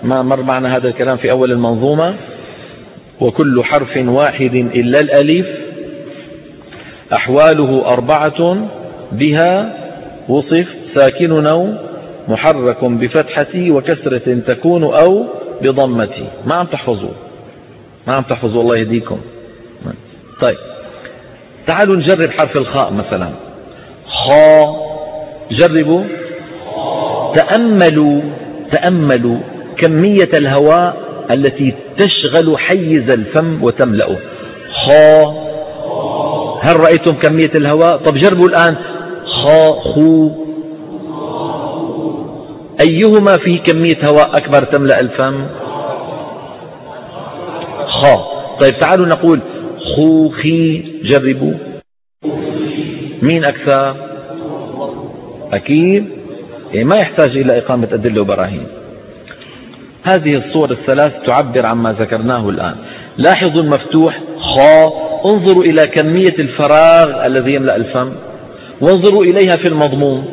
ما مر معنا هذا الكلام في أول المنظومة. وكل حرف واحد إلا الألف أحواله أربعة بها وصف ساكن أو محرك بفتحة وكسرة تكون أو بضمتي. ما عم تحفظوا ما عم تحفظوا الله يهديكم. طيب. تعالوا نجرب حرف الخاء مثلا. خاء جربوا. تأملوا. تأملوا. كمية الهواء التي تشغل حيز الفم وتملأه. خاء هل رأيتم كمية الهواء؟ طب جربوا الآن. خاء خو. أيهما فيه كمية هواء أكبر تملأ الفم؟ خاء طيب تعالوا نقول خوخي جربوا. مين أكثر؟ أكيد. يعني ما يحتاج إلى إقامة أدلة وبراهين. هذه الصور الثلاث تعبر عما ذكرناه الآن. لاحظوا المفتوح خا انظروا إلى كمية الفراغ الذي يملأ الفم. وانظروا إليها في المضموم.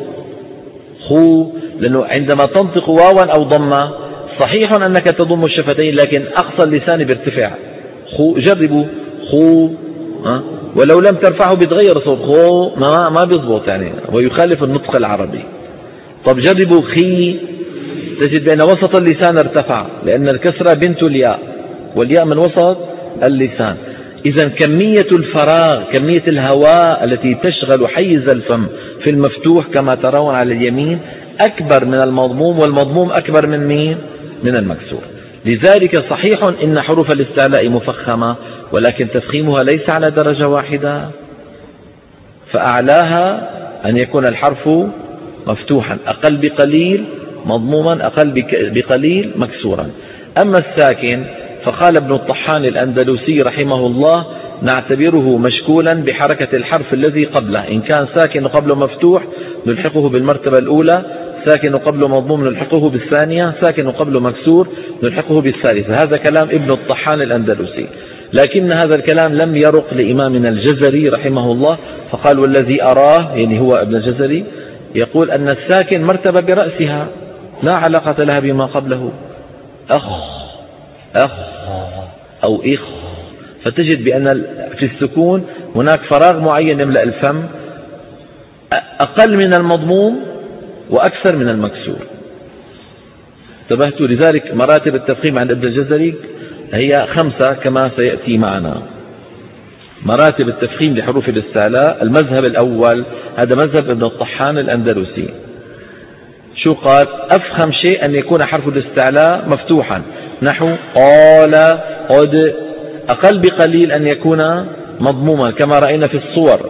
خو. لأنه عندما تنطق واوا أو ضمة صحيح أنك تضم الشفتين لكن أقصى اللسان بيرتفع خو جربوا. خو أه؟ ولو لم ترفعه بيتغير صوت. خو ما ما بيضبط يعني. ويخالف النطق العربي. طب جربوا خي. تجد بأن وسط اللسان ارتفع لأن الكسرة بنت الياء. والياء من وسط اللسان. إذا كمية الفراغ كمية الهواء التي تشغل حيز الفم في المفتوح كما ترون على اليمين أكبر من المضموم والمضموم أكبر من مين؟ من المكسور. لذلك صحيح إن حروف الاستعلاء مفخمة ولكن تفخيمها ليس على درجة واحدة. فأعلاها أن يكون الحرف مفتوحا أقل بقليل مضموما أقل بقليل مكسورا. أما الساكن فقال ابن الطحان الأندلسي رحمه الله نعتبره مشكولا بحركة الحرف الذي قبله. إن كان ساكن قبله مفتوح نلحقه بالمرتبة الأولى ساكن قبله مضموم نلحقه بالثانية ساكن قبله مكسور نلحقه بالثالثة. هذا كلام ابن الطحان الأندلسي. لكن هذا الكلام لم يرق لإمامنا الجزري رحمه الله فقال والذي أراه يعني هو ابن الجزري يقول أن الساكن مرتبة برأسها لا علاقة لها بما قبله. أخ أخ أو إخ. فتجد بأن في السكون هناك فراغ معين يملأ الفم أقل من المضموم وأكثر من المكسور. انتبهتوا؟ لذلك مراتب التفخيم عند ابن الجزري هي خمسة كما سيأتي معنا. مراتب التفخيم لحروف الاستعلاء المذهب الأول هذا مذهب ابن الطحان الأندلسي. شو قال؟ أفخم شيء أن يكون حرف الاستعلاء مفتوحا. نحو قال قد أقل بقليل أن يكون مضموما كما رأينا في الصور.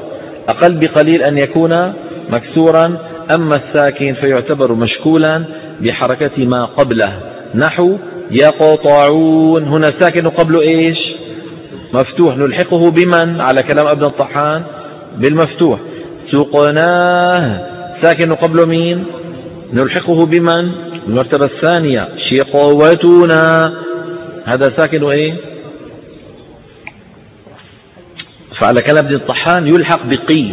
أقل بقليل أن يكون مكسورا أما الساكن فيعتبر مشكولا بحركة ما قبله. نحو يقطعون. هنا ساكن قبله إيش؟ مفتوح. نلحقه بمن؟ على كلام ابن الطحان بالمفتوح. سقناه. ساكن قبله مين؟ نلحقه بمن؟ المرتبة الثانية. شقوتنا. هذا ساكن إيه؟ فعلى كلام ابن الطحان يلحق بقي.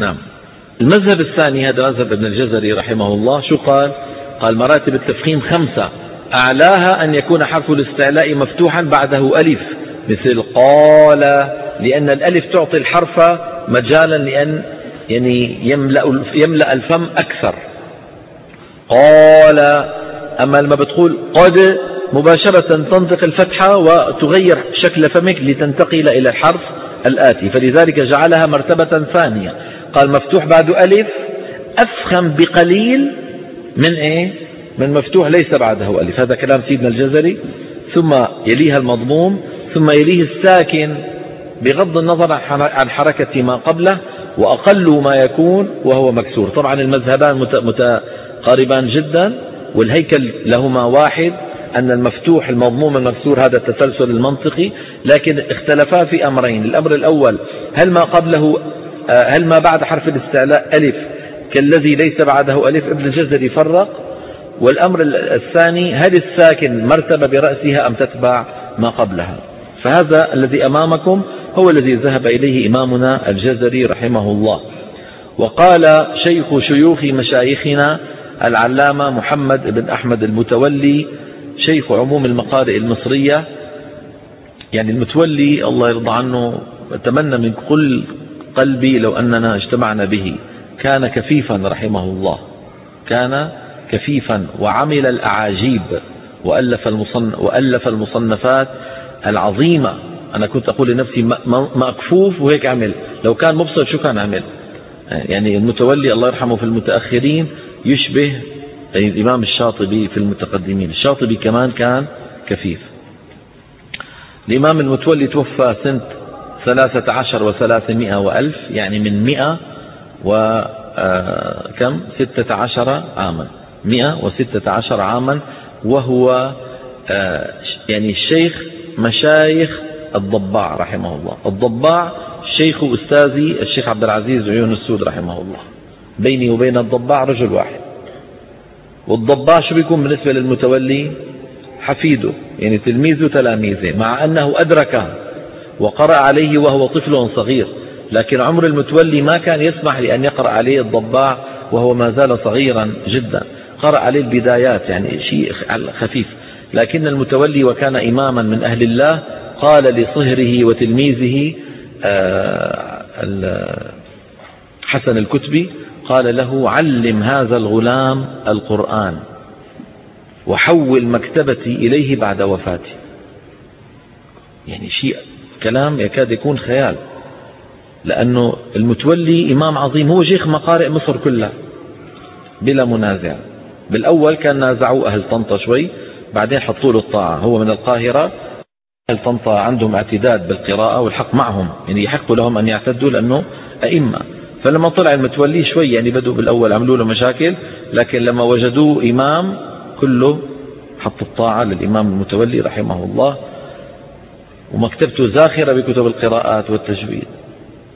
نعم. المذهب الثاني هذا مذهب ابن الجزري رحمه الله شو قال؟ قال مراتب التفخيم خمسة. أعلاها أن يكون حرف الاستعلاء مفتوحا بعده ألف مثل قال لأن الألف تعطي الحرف مجالا لأن يعني يملأ, يملأ الفم أكثر. قال أما لما بتقول قد مباشرة تنطق الفتحة وتغير شكل فمك لتنتقل إلى الحرف الآتي. فلذلك جعلها مرتبة ثانية. قال مفتوح بعد ألف أفخم بقليل من إيه؟ من مفتوح ليس بعده ألف. هذا كلام سيدنا الجزري. ثم يليها المضموم ثم يليه الساكن بغض النظر عن حركة ما قبله وأقل ما يكون وهو مكسور. طبعا المذهبان متقاربان جدا والهيكل لهما واحد أن المفتوح المضموم المكسور هذا التسلسل المنطقي لكن اختلفا في أمرين. الأمر الأول هل ما قبله آه، هل ما بعد حرف الاستعلاء ألف كالذي ليس بعده ألف ابن الجزري فرق والأمر الثاني هل الساكن مرتبة برأسها أم تتبع ما قبلها؟ فهذا الذي أمامكم هو الذي ذهب إليه إمامنا الجزري رحمه الله. وقال شيخ شيوخ مشايخنا العلامة محمد بن أحمد المتولي شيخ عموم المقارئ المصرية يعني المتولي الله يرضى عنه أتمنى من كل قلبي لو أننا اجتمعنا به. كان كفيفا رحمه الله. كان كفيفا وعمل الأعاجيب وألف, المصن وألف المصنفات العظيمة. أنا كنت أقول لنفسي مكفوف وهيك عمل لو كان مبصر شو كان عمل يعني المتولي الله يرحمه في المتأخرين يشبه الإمام الشاطبي في المتقدمين. الشاطبي كمان كان كفيف. الإمام المتولي توفى سنة ثلاثة عشر وثلاثمائة وألف يعني من مئة وكم آه، ستة عشر عاما. مئة وستة عشر عاما وهو آه، يعني الشيخ مشايخ الضباع رحمه الله. الضباع شيخ أستاذي الشيخ عبد العزيز عيون السود رحمه الله. بيني وبين الضباع رجل واحد. والضباع شو بيكون بالنسبة للمتولي حفيده يعني تلميذه تلاميذه مع أنه أدركه وقرأ عليه وهو طفل صغير لكن عمر المتولي ما كان يسمح لأن يقرأ عليه الضباع وهو ما زال صغيرا جدا. قرأ عليه البدايات يعني شيء خفيف. لكن المتولي وكان إماما من أهل الله قال لصهره وتلميذه آه، حسن الكتبي قال له علم هذا الغلام القرآن وحول مكتبتي إليه بعد وفاتي يعني شيء كلام يكاد يكون خيال لأنه المتولي إمام عظيم هو شيخ مقارئ مصر كلها بلا منازع. بالأول كان نازعوا أهل طنطا شوي بعدين حطوا له الطاعة هو من القاهرة. أهل طنطا عندهم اعتداد بالقراءة والحق معهم يعني يحق لهم أن يعتدوا لأنه أئمة. فلما طلع المتولي شوي يعني بدوا بالأول عملوا له مشاكل لكن لما وجدوه إمام كله حط الطاعة للإمام المتولي رحمه الله ومكتبته زاخرة بكتب القراءات والتجويد.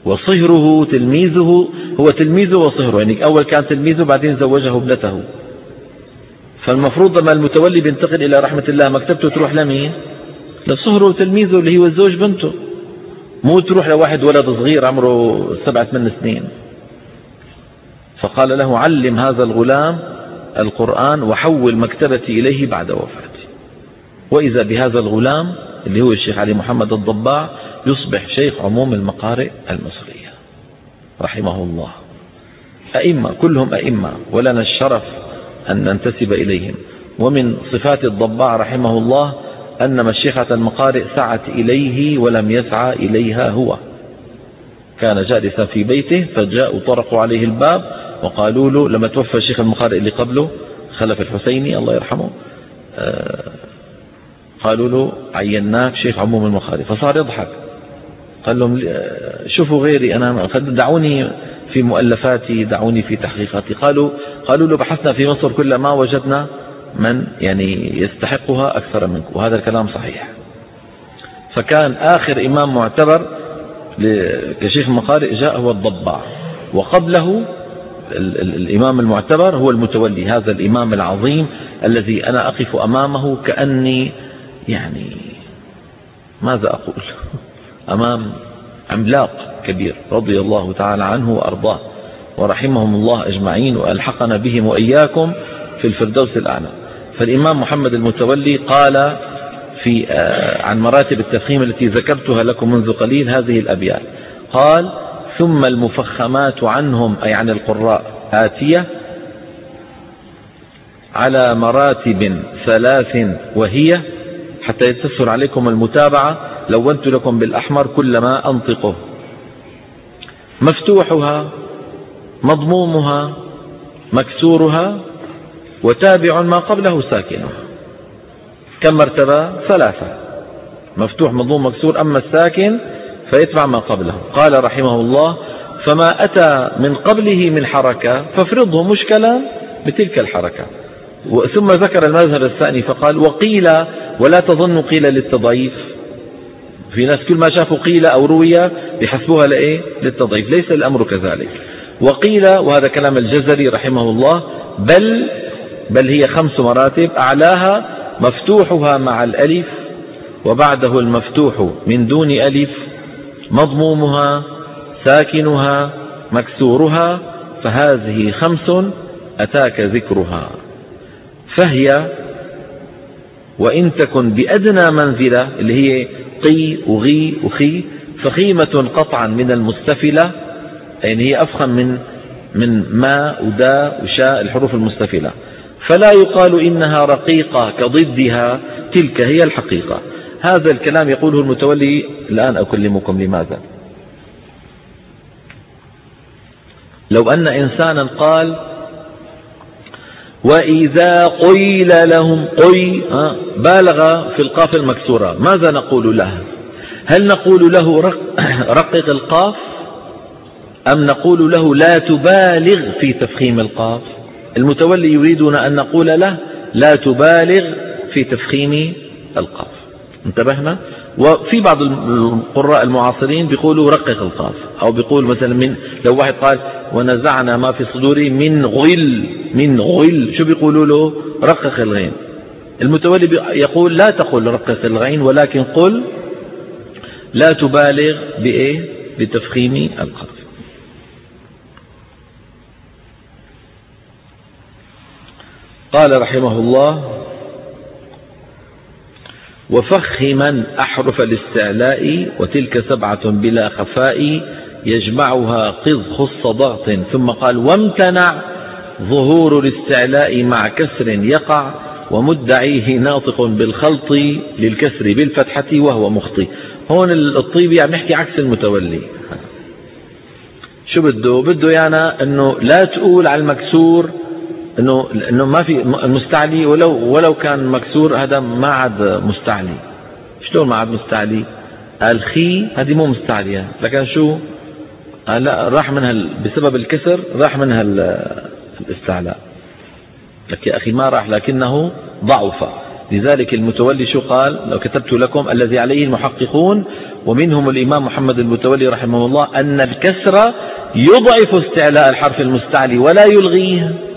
وصهره تلميذه هو تلميذه وصهره يعني أول كان تلميذه بعدين زوجه ابنته. فالمفروض لما المتولي بينتقل إلى رحمة الله مكتبته تروح لمين؟ لصهره وتلميذه اللي هو الزوج بنته. مو تروح لواحد ولد صغير عمره سبعة ثمان سنين. فقال له علم هذا الغلام القرآن وحول مكتبتي إليه بعد وفاتي وإذا بهذا الغلام اللي هو الشيخ علي محمد الضباع يصبح شيخ عموم المقارئ المصرية. رحمه الله. أئمة كلهم أئمة ولنا الشرف أن ننتسب إليهم. ومن صفات الضباع رحمه الله أن مشيخة المقارئ سعت إليه ولم يسعى إليها هو. كان جالسا في بيته فجاءوا طرقوا عليه الباب وقالوا له لما توفى شيخ المقارئ اللي قبله؟ خلف الحسيني الله يرحمه. آه، قالوا له عيناك شيخ عموم المقارئ. فصار يضحك. قال لهم شوفوا غيري أنا دعوني في مؤلفاتي دعوني في تحقيقاتي. قالوا قالوا له بحثنا في مصر كل ما وجدنا من يعني يستحقها أكثر منك وهذا الكلام صحيح. فكان آخر إمام معتبر كشيخ المقارئ جاء هو الضباع وقبله الإمام المعتبر هو المتولي هذا الإمام العظيم الذي أنا أقف أمامه كأني يعني ماذا أقول؟ (laughs) أمام عملاق كبير رضي الله تعالى عنه وأرضاه ورحمهم الله أجمعين وألحقنا بهم وإياكم في الفردوس الأعلى. فالإمام محمد المتولي قال في آه، عن مراتب التفخيم التي ذكرتها لكم منذ قليل هذه الأبيات. قال ثم المفخمات عنهم أي عن القراء آتية على مراتب ثلاث وهي حتى يتسهل عليكم المتابعة لونت لكم بالأحمر كل ما أنطقه. مفتوحها مضمومها مكسورها وتابع ما قبله ساكنها كم مرتبة؟ ثلاثة. مفتوح مضموم مكسور. أما الساكن فيتبع ما قبله. قال رحمه الله فما أتى من قبله من حركة فافرضه مشكلا بتلك الحركة. ثم ذكر المذهب الثاني فقال وقيل ولا تظن قيل للتضعيف. في ناس كل ما شافوا قيل أو روي بحسبوها لإيه؟ للتضعيف. ليس الأمر كذلك. وقيل وهذا كلام الجزري رحمه الله بل بل هي خمس مراتب أعلاها مفتوحها مع الألف وبعده المفتوح من دون ألف مضمومها ساكنها مكسورها فهذه خمس أتاك ذكرها. فهي وإن تكن بأدنى منزلة اللي هي قي وغي وخي فخيمة قطعا من المستفلة يعني هي أفخم من من ما ودا وشاء الحروف المستفلة. فلا يقال إنها رقيقة كضدها تلك هي الحقيقة. هذا الكلام يقوله المتولي الآن أكلمكم لماذا؟ لو أن إنسانا قال وإذا قيل لهم قي بالغ في القاف المكسورة ماذا نقول له؟ هل نقول له (coughs) رقق القاف؟ أم نقول له لا تبالغ في تفخيم القاف؟ المتولي يريدنا أن نقول له لا تبالغ في تفخيم القاف. انتبهنا؟ وفي بعض القراء المعاصرين بيقولوا رقق القاف أو بيقول مثلا من لو واحد قال ونزعنا ما في صدوري من غل من غل شو بيقولوا له؟ رقق الغين. المتولي يقول لا تقل رقق الغين ولكن قل لا تبالغ بإيه؟ بتفخيم القاف. قال رحمه الله وفخما أحرف الاستعلاء وتلك سبعة بلا خفاء يجمعها قذ خص ضغط ثم قال وامتنع ظهور الاستعلاء مع كسر يقع ومدعيه ناطق بالخلط للكسر بالفتحة وهو مخطي هون الطيبي عم يحكي عكس المتولي. شو بده؟ بده يعني إنه لا تقول على المكسور إنه إنه ما في المستعلي ولو ولو كان مكسور هذا ما عاد مستعلي. شلون ما عاد مستعلي؟ الخي هذه مو مستعلية. لكن شو؟ لا راح منها بسبب الكسر راح منها الاستعلاء. لك يا أخي ما راح لكنه ضعف. لذلك المتولي شو قال؟ لو كتبت لكم الذي عليه المحققون ومنهم الإمام محمد المتولي رحمه الله أن الكسر يضعف استعلاء الحرف المستعلي ولا يلغيه.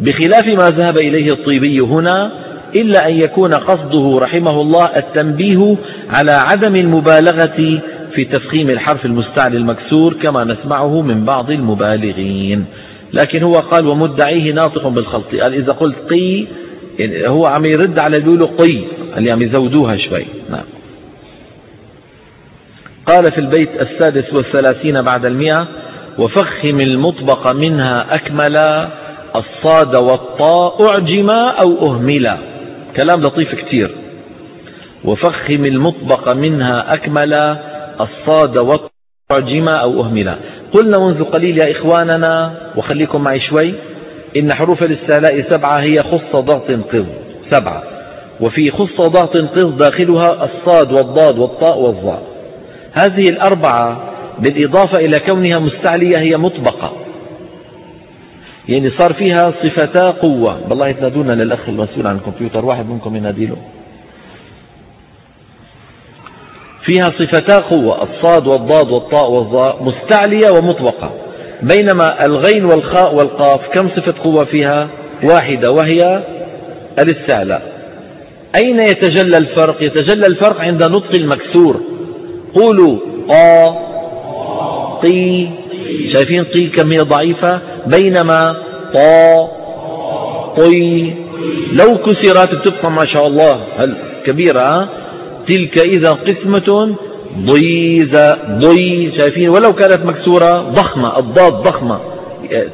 بخلاف ما ذهب إليه الطيبي هنا إلا أن يكون قصده رحمه الله التنبيه على عدم المبالغة في تفخيم الحرف المستعلي المكسور كما نسمعه من بعض المبالغين. لكن هو قال ومدعيه ناطق بالخلط. قال إذا قلت قي يعني هو عم يرد على اللي قي اللي عم يزودوها شوي. نعم. قال في البيت السادس والثلاثين بعد المئة وفخم المطبق منها أكملا الصاد والطاء أعجما أو أهملا. كلام لطيف كثير وفخم المطبق منها أكملا الصاد والطاء أعجما أو أهملا. قلنا منذ قليل يا إخواننا وخليكم معي شوي إن حروف الاستعلاء سبعة هي خص ضغط قض. سبعة. وفي خص ضغط قض داخلها الصاد والضاد والطاء والظاء. هذه الأربعة بالإضافة إلى كونها مستعلية هي مطبقة. يعني صار فيها صفتا قوة. بالله تنادونا للأخ المسؤول عن الكمبيوتر واحد منكم ينادي له. فيها صفتا قوة الصاد والضاد والطاء والظاء مستعلية ومطبقة. بينما الغين والخاء والقاف كم صفة قوة فيها؟ واحدة وهي الاستعلاء. أين يتجلى الفرق؟ يتجلى الفرق عند نطق المكسور. قولوا قا قي شايفين قي كم هي ضعيفة؟ بينما طا طي لو كسرت بتبقى ما شاء الله كبيرة تلك إذا قسمة ضيزة ضي شايفين؟ ولو كانت مكسورة ضخمة الضاد ضخمة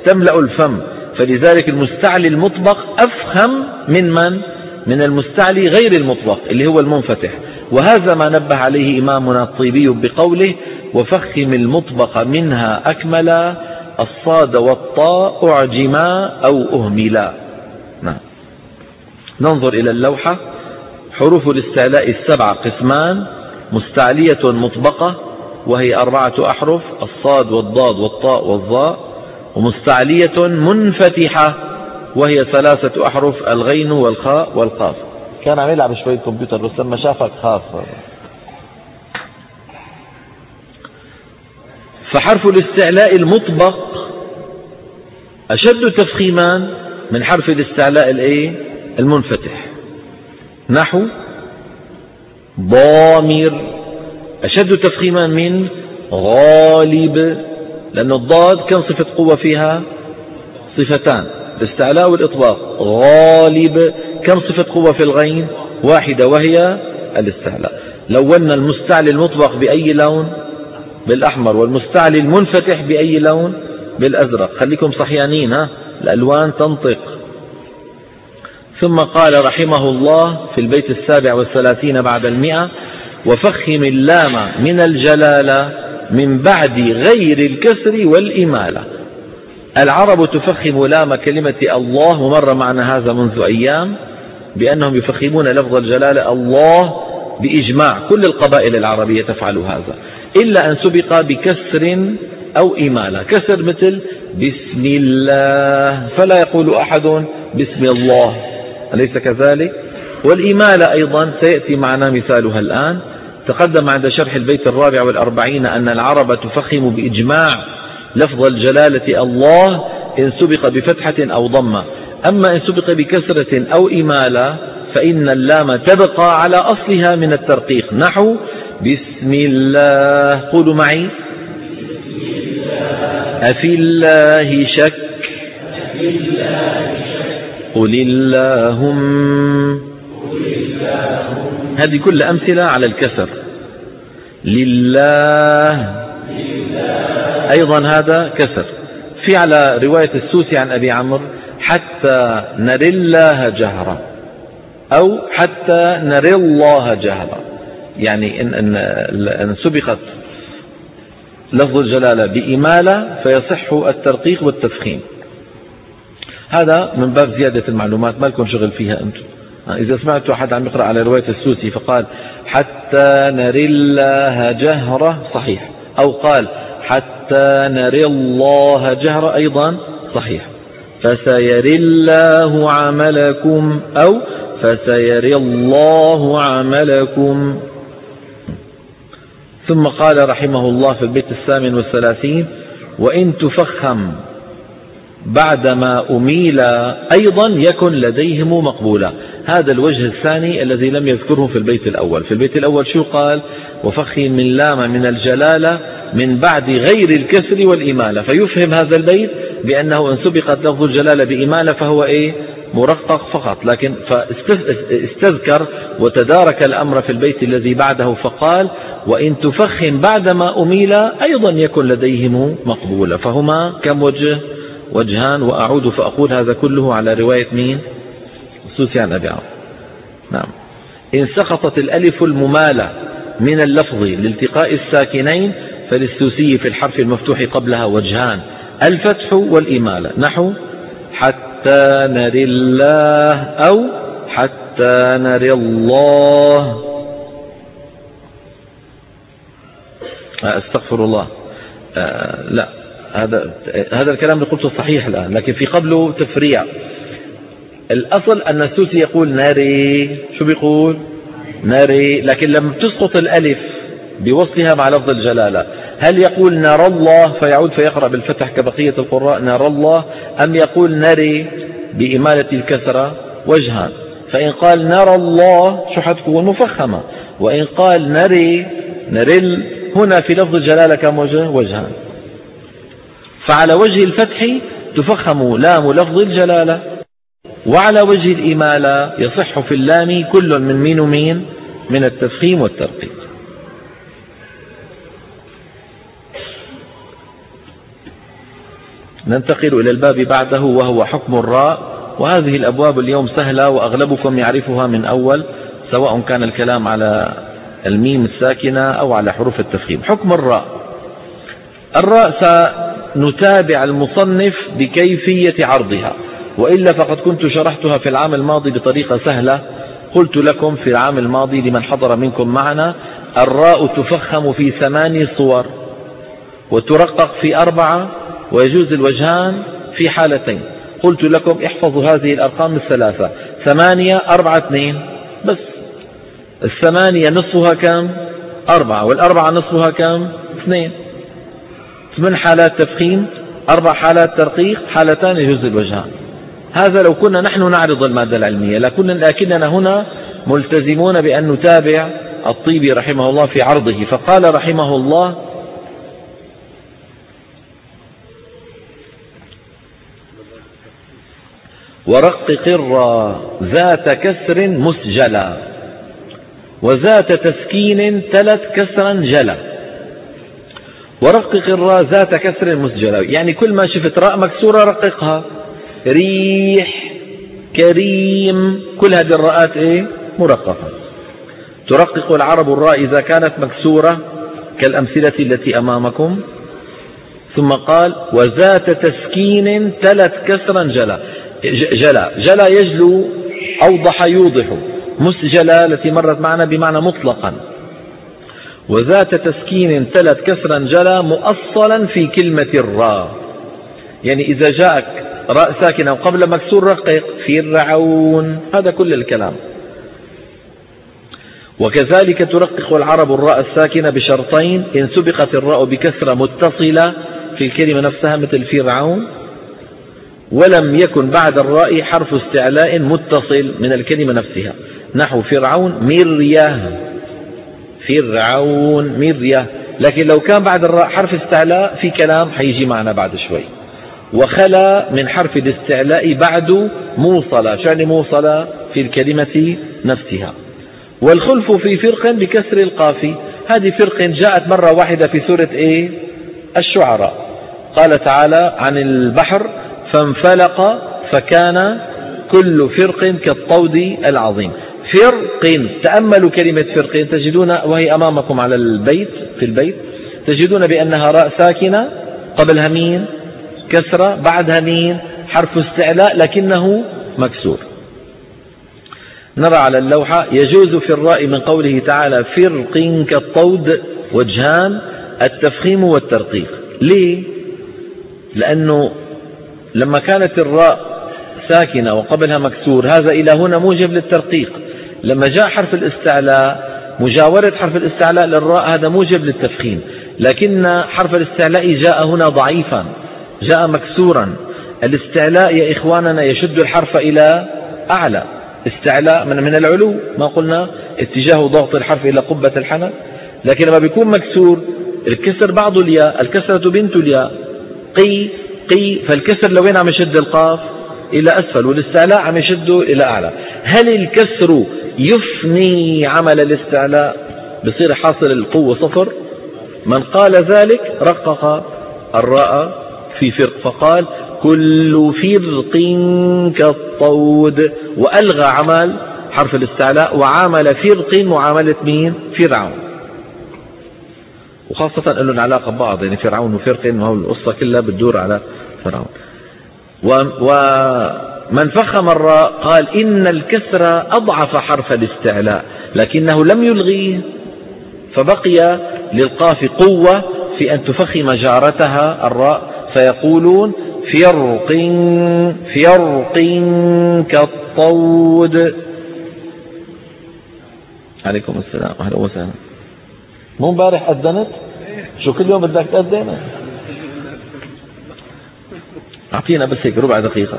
تملأ الفم. فلذلك المستعلي المطبق أفخم من من؟ من المستعلي غير المطبق اللي هو المنفتح. وهذا ما نبه عليه إمامنا الطيبي بقوله وفخم المطبق منها أكملا الصاد والطاء أعجما أو أهملا. نعم. ننظر إلى اللوحة. حروف الاستعلاء السبعة قسمان. مستعلية مطبقة وهي أربعة أحرف الصاد والضاد والطاء والظاء. ومستعلية منفتحة وهي ثلاثة أحرف الغين والخاء والقاف. كان عم يلعب شوية كمبيوتر بس لما شافك خاف. فحرف الاستعلاء المطبق أشد تفخيما من حرف الاستعلاء الإيه؟ المنفتح. نحو ضامر أشد تفخيما من غالب لأن الضاد كم صفة قوة فيها؟ صفتان. الاستعلاء والإطلاق غالب كم صفة قوة في الغين؟ واحدة وهي الاستعلاء. لونا المستعلي المطبق بأي لون؟ بالأحمر والمستعلي المنفتح بأي لون؟ بالأزرق. خليكم صحيانين ها؟ الألوان تنطق. ثم قال رحمه الله في البيت السابع والثلاثين بعد المئة وفخم اللام من الجلالة من بعد غير الكسر والإمالة. العرب تفخم لام كلمة الله ومر معنا هذا منذ أيام. بأنهم يفخمون لفظ الجلالة الله بإجماع. كل القبائل العربية تفعل هذا. إلا أن سبق بكسر أو إمالة كسر مثل بسم الله. فلا يقول أحد بسم الله. أليس كذلك؟ والإمالة أيضا سيأتي معنا مثالها الآن. تقدم عند شرح البيت الرابع والأربعين أن العرب تفخم بإجماع لفظ الجلالة الله إن سبق بفتحة أو ضمة. أما إن سبق بكسرة أو إمالة فإن اللام تبقى على أصلها من الترقيق. نحو بسم الله. قولوا معي. أفي الله شك. قل اللهم. هذه كل أمثلة على الكسر. لله. أيضا هذا كسر. في على رواية السوسي عن أبي عمرو. حتى نري الله جهرا. أو حتى نري الله جهرا. يعني إن, إن, إن سبقت لفظ الجلالة بإمالة فيصح الترقيق والتفخيم. هذا من باب زيادة المعلومات. ما لكم شغل فيها أنتم؟ إذا سمعت أحد عم يقرأ على رواية السوسي فقال حتى نري الله جهرة صحيح. أو قال حتى نري الله جهرة أيضا صحيح. فسيري الله عملكم أو فسيري الله عملكم. ثم قال رحمه الله في البيت الثامن والثلاثين وإن تفخم بعدما أميل أيضا يكن لديهم مقبولا هذا الوجه الثاني الذي لم يذكره في البيت الأول. في البيت الأول شو قال؟ وفخي من لام من الجلالة من بعد غير الكسر والإمالة. فيفهم هذا البيت بأنه إن سبقت لفظ الجلالة بإمالة فهو إيه؟ مرقق فقط. لكن فاستذكر وتدارك الأمر في البيت الذي بعده فقال وإن تفخم بعدما أميل أيضا يكن لديهم مقبولا فهما كم وجه؟ وجهان. وأعود فأقول هذا كله على رواية مين؟ عن أبي عمرو نعم. إن سقطت الألف الممالة من اللفظ لالتقاء الساكنين فللسوسي في الحرف المفتوح قبلها وجهان. الفتح والإمالة نحو حتى نري الله أو حتى نري الله. أستغفر الله. آه لا هذا هذا الكلام اللي قلته صحيح الآن لكن في قبله تفريع. الأصل أن السوسي يقول ناري شو بيقول؟ ناري لكن لما تسقط الألف. بوصلها مع لفظ الجلالة. هل يقول نرى الله فيعود فيقرأ بالفتح كبقية القراء نرى الله أم يقول نري بإمالة الكسرة وجها؟ فإن قال نرى الله شو حتكون مفخمة وإن قال نري نرل هنا في لفظ الجلالة كم وجه؟ وجهان فعلى وجه الفتح تفخم لام لفظ الجلالة. وعلى وجه الإمالة يصح في اللام كل من مين ومين؟ من التفخيم والترقيق ننتقل إلى الباب بعده وهو حكم الراء. وهذه الأبواب اليوم سهلة وأغلبكم يعرفها من أول سواء كان الكلام على الميم الساكنة أو على حروف التفخيم. حكم الراء. الراء سنتابع المصنف بكيفية عرضها. وإلا فقد كنت شرحتها في العام الماضي بطريقة سهلة. قلت لكم في العام الماضي لمن حضر منكم معنا الراء تفخم في ثماني صور وترقق في أربعة ويجوز الوجهان في حالتين. قلت لكم احفظوا هذه الأرقام الثلاثة. ثمانية أربعة اثنين بس. الثمانية نصفها كم؟ أربعة. والأربعة نصفها كم؟ اثنين. ثمان حالات تفخيم؟ أربع حالات ترقيق حالتان يجوز الوجهان. هذا لو كنا نحن نعرض المادة العلمية لكننا هنا ملتزمون بأن نتابع الطيبي رحمه الله في عرضه. فقال رحمه الله ورقق الراء ذات كسر مسجلا وذات تسكين تلت كسرا جلا. ورقق الراء ذات كسر مسجلا يعني كل ما شفت راء مكسورة رققها. ريح كريم كل هذه الراءات إيه؟ مرققة. ترقق العرب الراء إذا كانت مكسورة كالأمثلة التي أمامكم. ثم قال وذات تسكين تلت كسرا جلا. جلا. جلا يجلو أوضح يوضح. مسجلا التي مرت معنا بمعنى مطلقا. وذات تسكين تلت كسرا جلا مؤصلا في كلمة الراء. يعني إذا جاءك راء ساكنة وقبل مكسور رقيق في الرعون. هذا كل الكلام. وكذلك ترقق العرب الراء الساكنة بشرطين. إن سبقت الراء بكسرة متصلة في الكلمة نفسها مثل فرعون ولم يكن بعد الراء حرف استعلاء متصل من الكلمة نفسها. نحو فرعون مرية فرعون مرية لكن لو كان بعد الراء حرف استعلاء في كلام حيجي معنا بعد شوي. وخلا من حرف الاستعلاء بعد موصلة شعني موصلة في الكلمة نفسها. والخلف في فرق بكسر القاف. هذه فرق جاءت مرة واحدة في سورة إيه؟ الشعراء. قال تعالى عن البحر فانفلق فكان كل فرق كالطود العظيم. فرق تأملوا كلمة فرق تجدون وهي أمامكم على البيت في البيت تجدون بأنها راء ساكنة قبلها مين كسرة بعدها مين حرف استعلاء لكنه مكسور. نرى على اللوحة يجوز في الراء من قوله تعالى فرق كالطود وجهان التفخيم والترقيق. ليه؟ لأنه لما كانت الراء ساكنة وقبلها مكسور هذا إلى هنا موجب للترقيق. لما جاء حرف الاستعلاء مجاورة حرف الاستعلاء للراء هذا موجب للتفخيم. لكن حرف الاستعلاء جاء هنا ضعيفا جاء مكسورا. الاستعلاء يا إخواننا يشد الحرف إلى أعلى. استعلاء من, من العلو ما قلنا؟ اتجاه ضغط الحرف إلى قبة الحنك لكن لما بيكون مكسور الكسر بعض الياء الكسرة بنت الياء. قي قي فالكسر لوين عم يشد القاف؟ إلى أسفل والاستعلاء عم يشده إلى أعلى. هل الكسر يفني عمل الاستعلاء؟ بصير حاصل القوة صفر. من قال ذلك رقق الراء في فرق فقال كل فرق كالطود. وألغى عمل حرف الاستعلاء وعامل فرق معاملة مين؟ فرعون. وخاصة أنه العلاقة ببعض يعني فرعون وفرق ما هو القصة كلها بتدور على فرعون. ومن فخم الراء قال إن الكسر أضعف حرف الاستعلاء لكنه لم يلغيه فبقي للقاف قوة في أن تفخم جارتها الراء فيقولون فرق فرق كالطود. عليكم السلام. أهلا وسهلا. مو امبارح أذنت؟ شو كل يوم بدك تأذن؟ أعطينا بس هيك ربع دقيقة.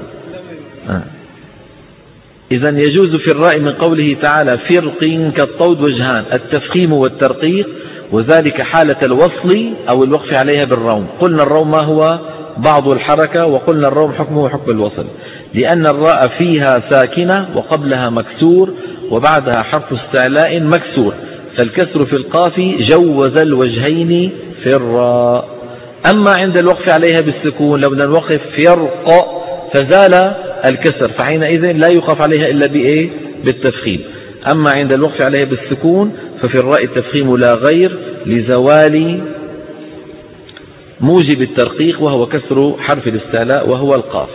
آه. إذا يجوز في الراء من قوله تعالى فرق كالطود وجهان التفخيم والترقيق وذلك حالة الوصل أو الوقف عليها بالروم. قلنا الروم ما هو؟ بعض الحركة وقلنا الروم حكمه حكم الوصل. لأن الراء فيها ساكنة وقبلها مكسور وبعدها حرف استعلاء مكسور. فالكسر في القاف جوز الوجهين في الراء أما عند الوقف عليها بالسكون لو بدنا نوقف يرق فزال الكسر فحينئذ لا يوقف عليها إلا بإيه؟ بالتفخيم. أما عند الوقف عليها بالسكون ففي الراء التفخيم لا غير لزوال موجب الترقيق وهو كسر حرف الاستعلاء وهو القاف.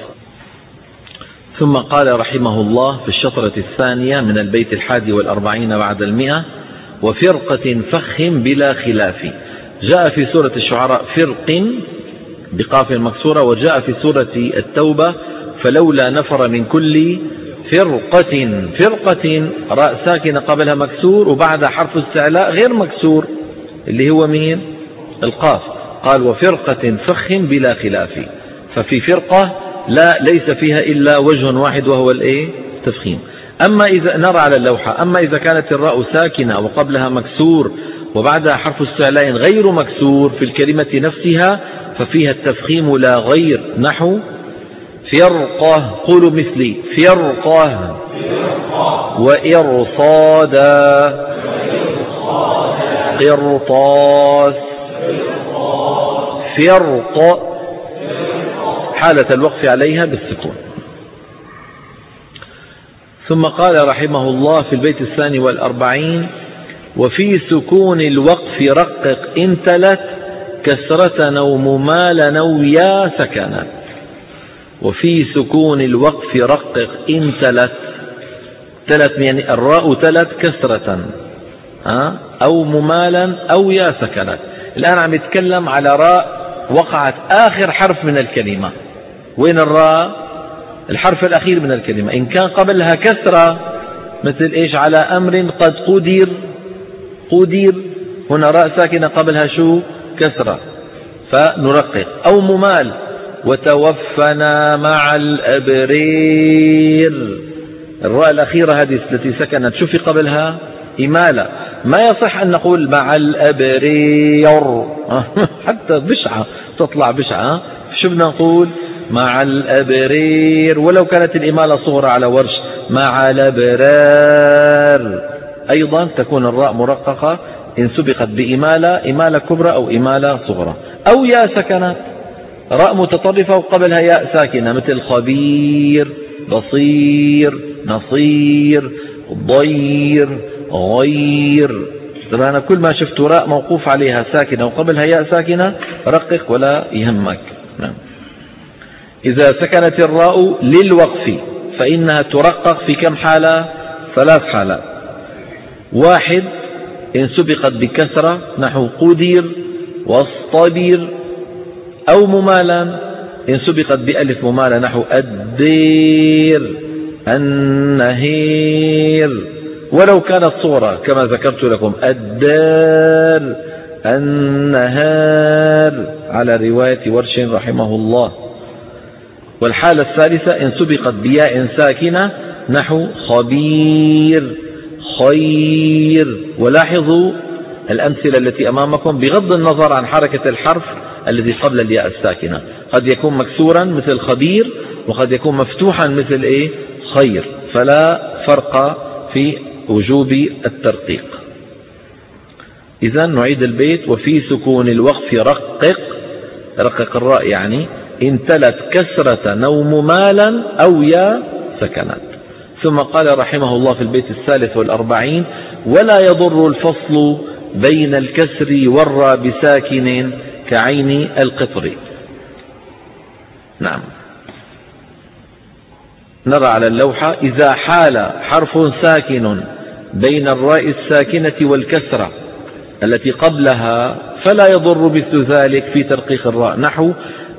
ثم قال رحمه الله في الشطرة الثانية من البيت الحادي والأربعين بعد المئة وفرقة فخم بلا خلاف. جاء في سورة الشعراء فرق بقاف مكسورة وجاء في سورة التوبة فلولا نفر من كل فرقة. فرقة راء ساكنة قبلها مكسور وبعدها حرف استعلاء غير مكسور اللي هو مين؟ القاف. قال وفرقة فخم بلا خلاف. ففي فرقة لا ليس فيها إلا وجه واحد وهو الإيه؟ تفخيم. أما إذا نرى على اللوحة أما إذا كانت الراء ساكنة وقبلها مكسور وبعدها حرف استعلاء غير مكسور في الكلمة نفسها ففيها التفخيم لا غير. نحو فرقة قولوا مثلي فرقة وإرصادا قرطاس فرق حالة الوقف عليها بالسكون. ثم قال رحمه الله في البيت الثاني والأربعين وفي سكون الوقف رقق إن تلت كسرة أو ممالا أو يا سكنت. وفي سكون الوقف رقق إن تلت تلت يعني الراء تلت كسرة أو ممالا أو يا سكنت. الآن عم يتكلم على راء وقعت آخر حرف من الكلمة. وين الراء؟ الحرف الأخير من الكلمة. إن كان قبلها كسرة مثل إيش؟ على أمر قد قدر. قدير هنا راء ساكنة قبلها شو؟ كسرة. فنرقق. أو ممال. وتوفنا مع الأبرير. الراء الأخيرة هذه التي سكنت. شو في قبلها؟ إمالة. ما يصح أن نقول مع الأبرير. (laughs) حتى بشعة. تطلع بشعة. شو بدنا نقول؟ مع الأبرير. ولو كانت الإمالة صغرى على ورش مع الأبرار. أيضا تكون الراء مرققة. إن سبقت بإمالة إمالة كبرى أو إمالة صغرى. أو يا سكنت راء متطرفة وقبلها ياء ساكنة مثل خبير بصير نصير ضير غير. أنا كل ما شفت راء موقوف عليها ساكنة وقبلها ياء ساكنة رقق ولا يهمك. نعم. إذا سكنت الراء للوقف فإنها ترقق في كم حالة؟ ثلاث حالات. واحد إن سبقت بكسرة نحو قدير واصطبر أو ممالا إن سبقت بألف ممالة نحو الدير النهير. ولو كانت صورة كما ذكرت لكم الدار النهار على رواية ورش رحمه الله. والحالة الثالثة إن سبقت بياء ساكنة نحو خبير خير. ولاحظوا الأمثلة التي أمامكم بغض النظر عن حركة الحرف الذي قبل الياء الساكنة. قد يكون مكسورا مثل خبير وقد يكون مفتوحا مثل إيه؟ خير. فلا فرق في وجوب الترقيق. إذا نعيد البيت وفي سكون الوقف رقق. رقق الراء يعني إن تلت كسرة نوم مالا أو يا سكنت ثم قال رحمه الله في البيت الثالث والأربعين ولا يضر الفصل بين الكسر والراء بساكن كعين القطر. نعم. نرى على اللوحة إذا حال حرف ساكن بين الراء الساكنة والكسرة التي قبلها فلا يضر مثل ذلك في ترقيق الراء. نحو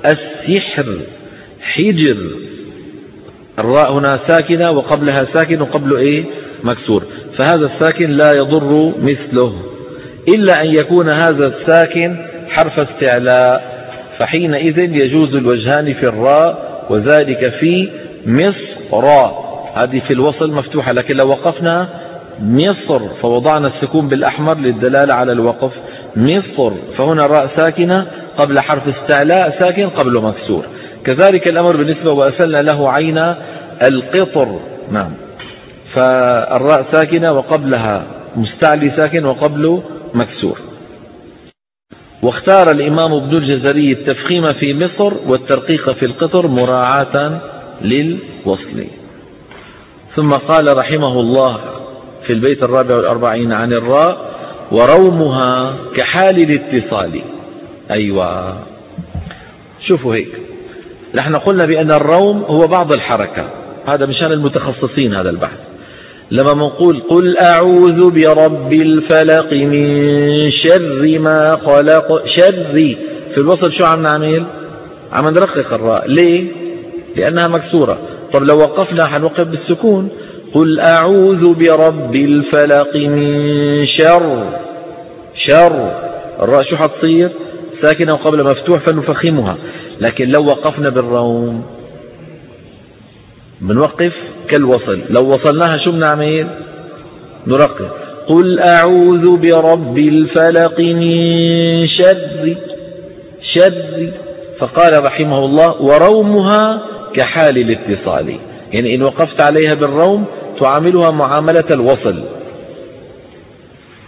السحر حجر. الراء هنا ساكنة وقبلها ساكن وقبله إيه؟ مكسور. فهذا الساكن لا يضر مثله. إلا أن يكون هذا الساكن حرف استعلاء. فحينئذ يجوز الوجهان في الراء وذلك في مصر هذه في الوصل مفتوحة لكن لو وقفنا مصر فوضعنا السكون بالأحمر للدلالة على الوقف. مصر فهنا راء ساكنة قبل حرف استعلاء ساكن قبله مكسور. كذلك الأمر بالنسبة وأسلنا له عين القطر. نعم. فالراء ساكنة وقبلها مستعلي ساكن وقبله مكسور. واختار الإمام ابن الجزري التفخيم في مصر والترقيق في القطر مراعاة للوصل. ثم قال رحمه الله في البيت الرابع والأربعين عن الراء ورومها كحال الاتصال أيوة. شوفوا هيك. نحن قلنا بأن الروم هو بعض الحركة. هذا مشان المتخصصين هذا البحث. لما نقول قل أعوذ برب الفلق من شر ما خلق شر. في الوصل شو عم نعمل عم نرقق الراء. ليه؟ لأنها مكسورة. طب لو وقفنا حنوقف بالسكون. قل أعوذ برب الفلق من شر. شر. الراء شو حتصير؟ ساكنة وقبل مفتوح فنفخمها لكن لو وقفنا بالروم بنوقف كالوصل لو وصلناها شو بنعمل؟ نرقق قل أعوذ برب الفلق من شر شر. فقال رحمه الله ورومها كحال الاتصال. يعني إن وقفت عليها بالروم تعاملها معاملة الوصل.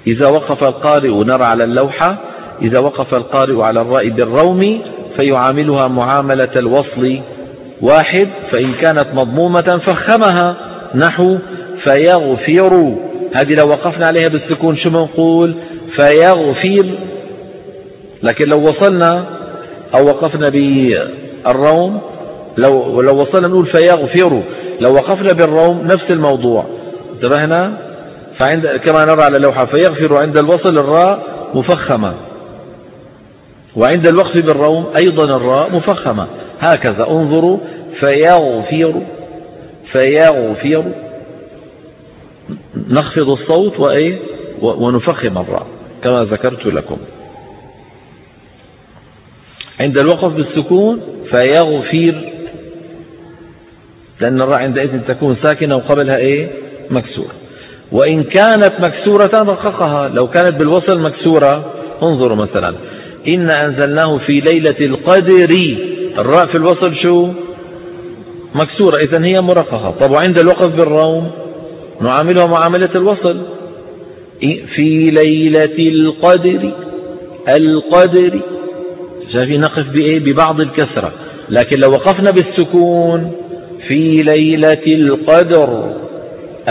إذا وقف القارئ نرى على اللوحة إذا وقف القارئ على الراء بالروم فيعاملها معاملة الوصل واحد فإن كانت مضمومة فخمها. نحو فيغفر. هذه لو وقفنا عليها بالسكون شو بنقول؟ فيغفر. لكن لو وصلنا أو وقفنا بالروم لو لو وصلنا نقول فيغفر. لو وقفنا بالروم نفس الموضوع. انتبهنا؟ فعند كما نرى على اللوحة فيغفر عند الوصل الراء مفخمة. وعند الوقف بالروم أيضا الراء مفخمة. هكذا انظروا فيغفر فيغفر. نخفض الصوت وإيه؟ ونفخم الراء كما ذكرت لكم. عند الوقف بالسكون فيغفر. لأن الراء عندئذ تكون ساكنة وقبلها إيه؟ مكسورة. وإن كانت مكسورة رققها. لو كانت بالوصل مكسورة. انظروا مثلا. إن أنزلناه في ليلة القدر. الراء في الوصل شو؟ مكسورة. إذا هي مرققة. طب وعند الوقف بالروم؟ نعاملها معاملة الوصل. في ليلة القدر. القدر. شايفين نقف بإيه؟ ببعض الكسرة. لكن لو وقفنا بالسكون في ليلة القدر.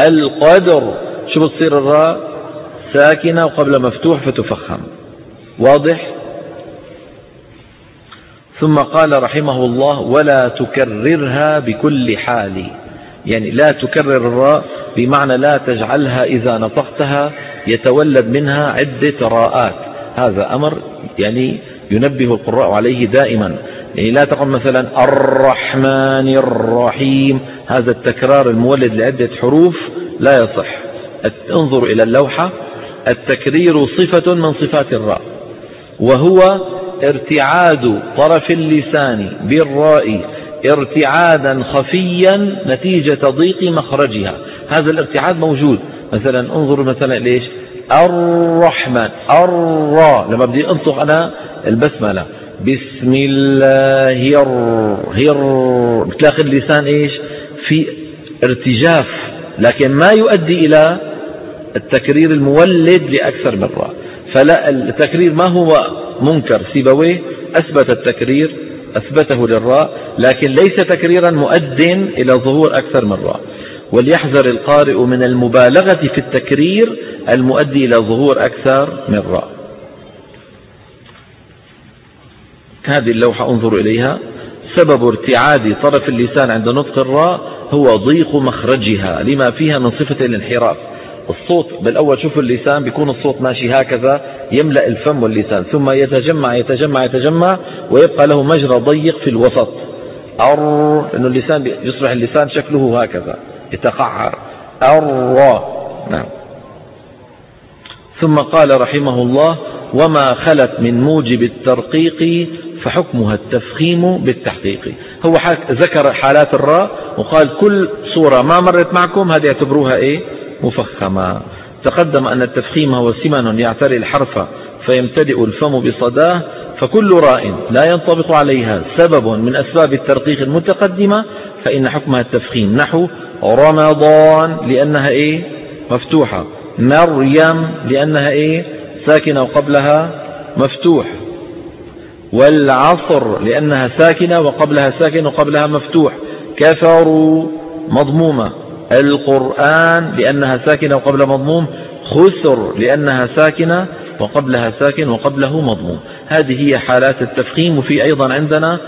القدر. شو بتصير الراء؟ ساكنة وقبل مفتوح فتفخم. واضح؟ ثم قال رحمه الله ولا تكررها بكل حال. يعني لا تكرر الراء بمعنى لا تجعلها إذا نطقتها يتولد منها عدة راءات. هذا أمر يعني ينبه القراء عليه دائما. يعني لا تقل مثلا الرحمن الرحيم. هذا التكرار المولد لعدة حروف لا يصح. انظر إلى اللوحة. التكرير صفة من صفات الراء. وهو ارتعاد طرف اللسان بالراء ارتعادا خفيا نتيجة ضيق مخرجها. هذا الارتعاد موجود. مثلا انظروا مثلا ليش؟ الرحمن الراء لما بدي انطق أنا البسملة. بسم الله هر. بتلاقي اللسان إيش؟ في ارتجاف لكن ما يؤدي إلى التكرير المولد لأكثر من راء. فلا التكرير ما هو منكر سيبويه أثبت التكرير أثبته للراء لكن ليس تكريرا مؤد إلى ظهور أكثر من راء. وليحذر القارئ من المبالغة في التكرير المؤدي إلى ظهور أكثر من راء. هذه اللوحة انظروا إليها. سبب ارتعاد طرف اللسان عند نطق الراء هو ضيق مخرجها لما فيها من صفة الانحراف. الصوت بالأول شوفوا اللسان بيكون الصوت ماشي هكذا يملأ الفم واللسان ثم يتجمع يتجمع يتجمع ويبقى له مجرى ضيق في الوسط. أر إنه اللسان يصبح اللسان شكله هكذا يتقعر. الراء نعم. ثم قال رحمه الله وما خلت من موجب الترقيق فحكمها التفخيم بالتحقيق. هو ذكر حالات الراء وقال كل صورة ما مرت معكم هذه اعتبروها إيه؟ مفخمة. تقدم أن التفخيم هو سمن يعتري الحرف فيمتلئ الفم بصداه فكل راء لا ينطبق عليها سبب من أسباب الترقيق المتقدمة فإن حكمها التفخيم نحو رمضان لأنها إيه؟ مفتوحة. مريم لأنها إيه؟ ساكنة وقبلها مفتوح. والعصر لأنها ساكنة وقبلها ساكن وقبلها مفتوح. كفروا مضمومة. القرآن لأنها ساكنة وقبل مضموم خسر لأنها ساكنة وقبلها ساكن وقبله مضموم. هذه هي حالات التفخيم وفي أيضا عندنا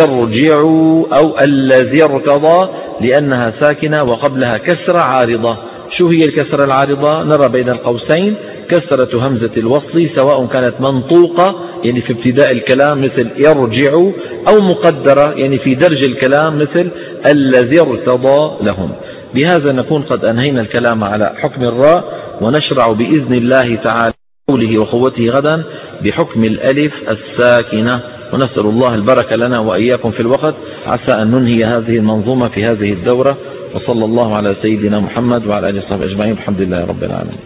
ارجعوا أو الذي ارتضى لأنها ساكنة وقبلها كسرة عارضة. شو هي الكسرة العارضة؟ نرى بين القوسين كسرة همزة الوصل سواء كانت منطوقة يعني في ابتداء الكلام مثل يرجع أو مقدرة يعني في درج الكلام مثل الذي ارتضى لهم. بهذا نكون قد أنهينا الكلام على حكم الراء ونشرع بإذن الله تعالى قوله وقوته غدا بحكم الألف الساكنة. ونسأل الله البركة لنا وإياكم في الوقت. عسى أن ننهي هذه المنظومة في هذه الدورة. وصلى الله على سيدنا محمد وعلى آله وصحبه أجمعين. الحمد لله رب العالمين.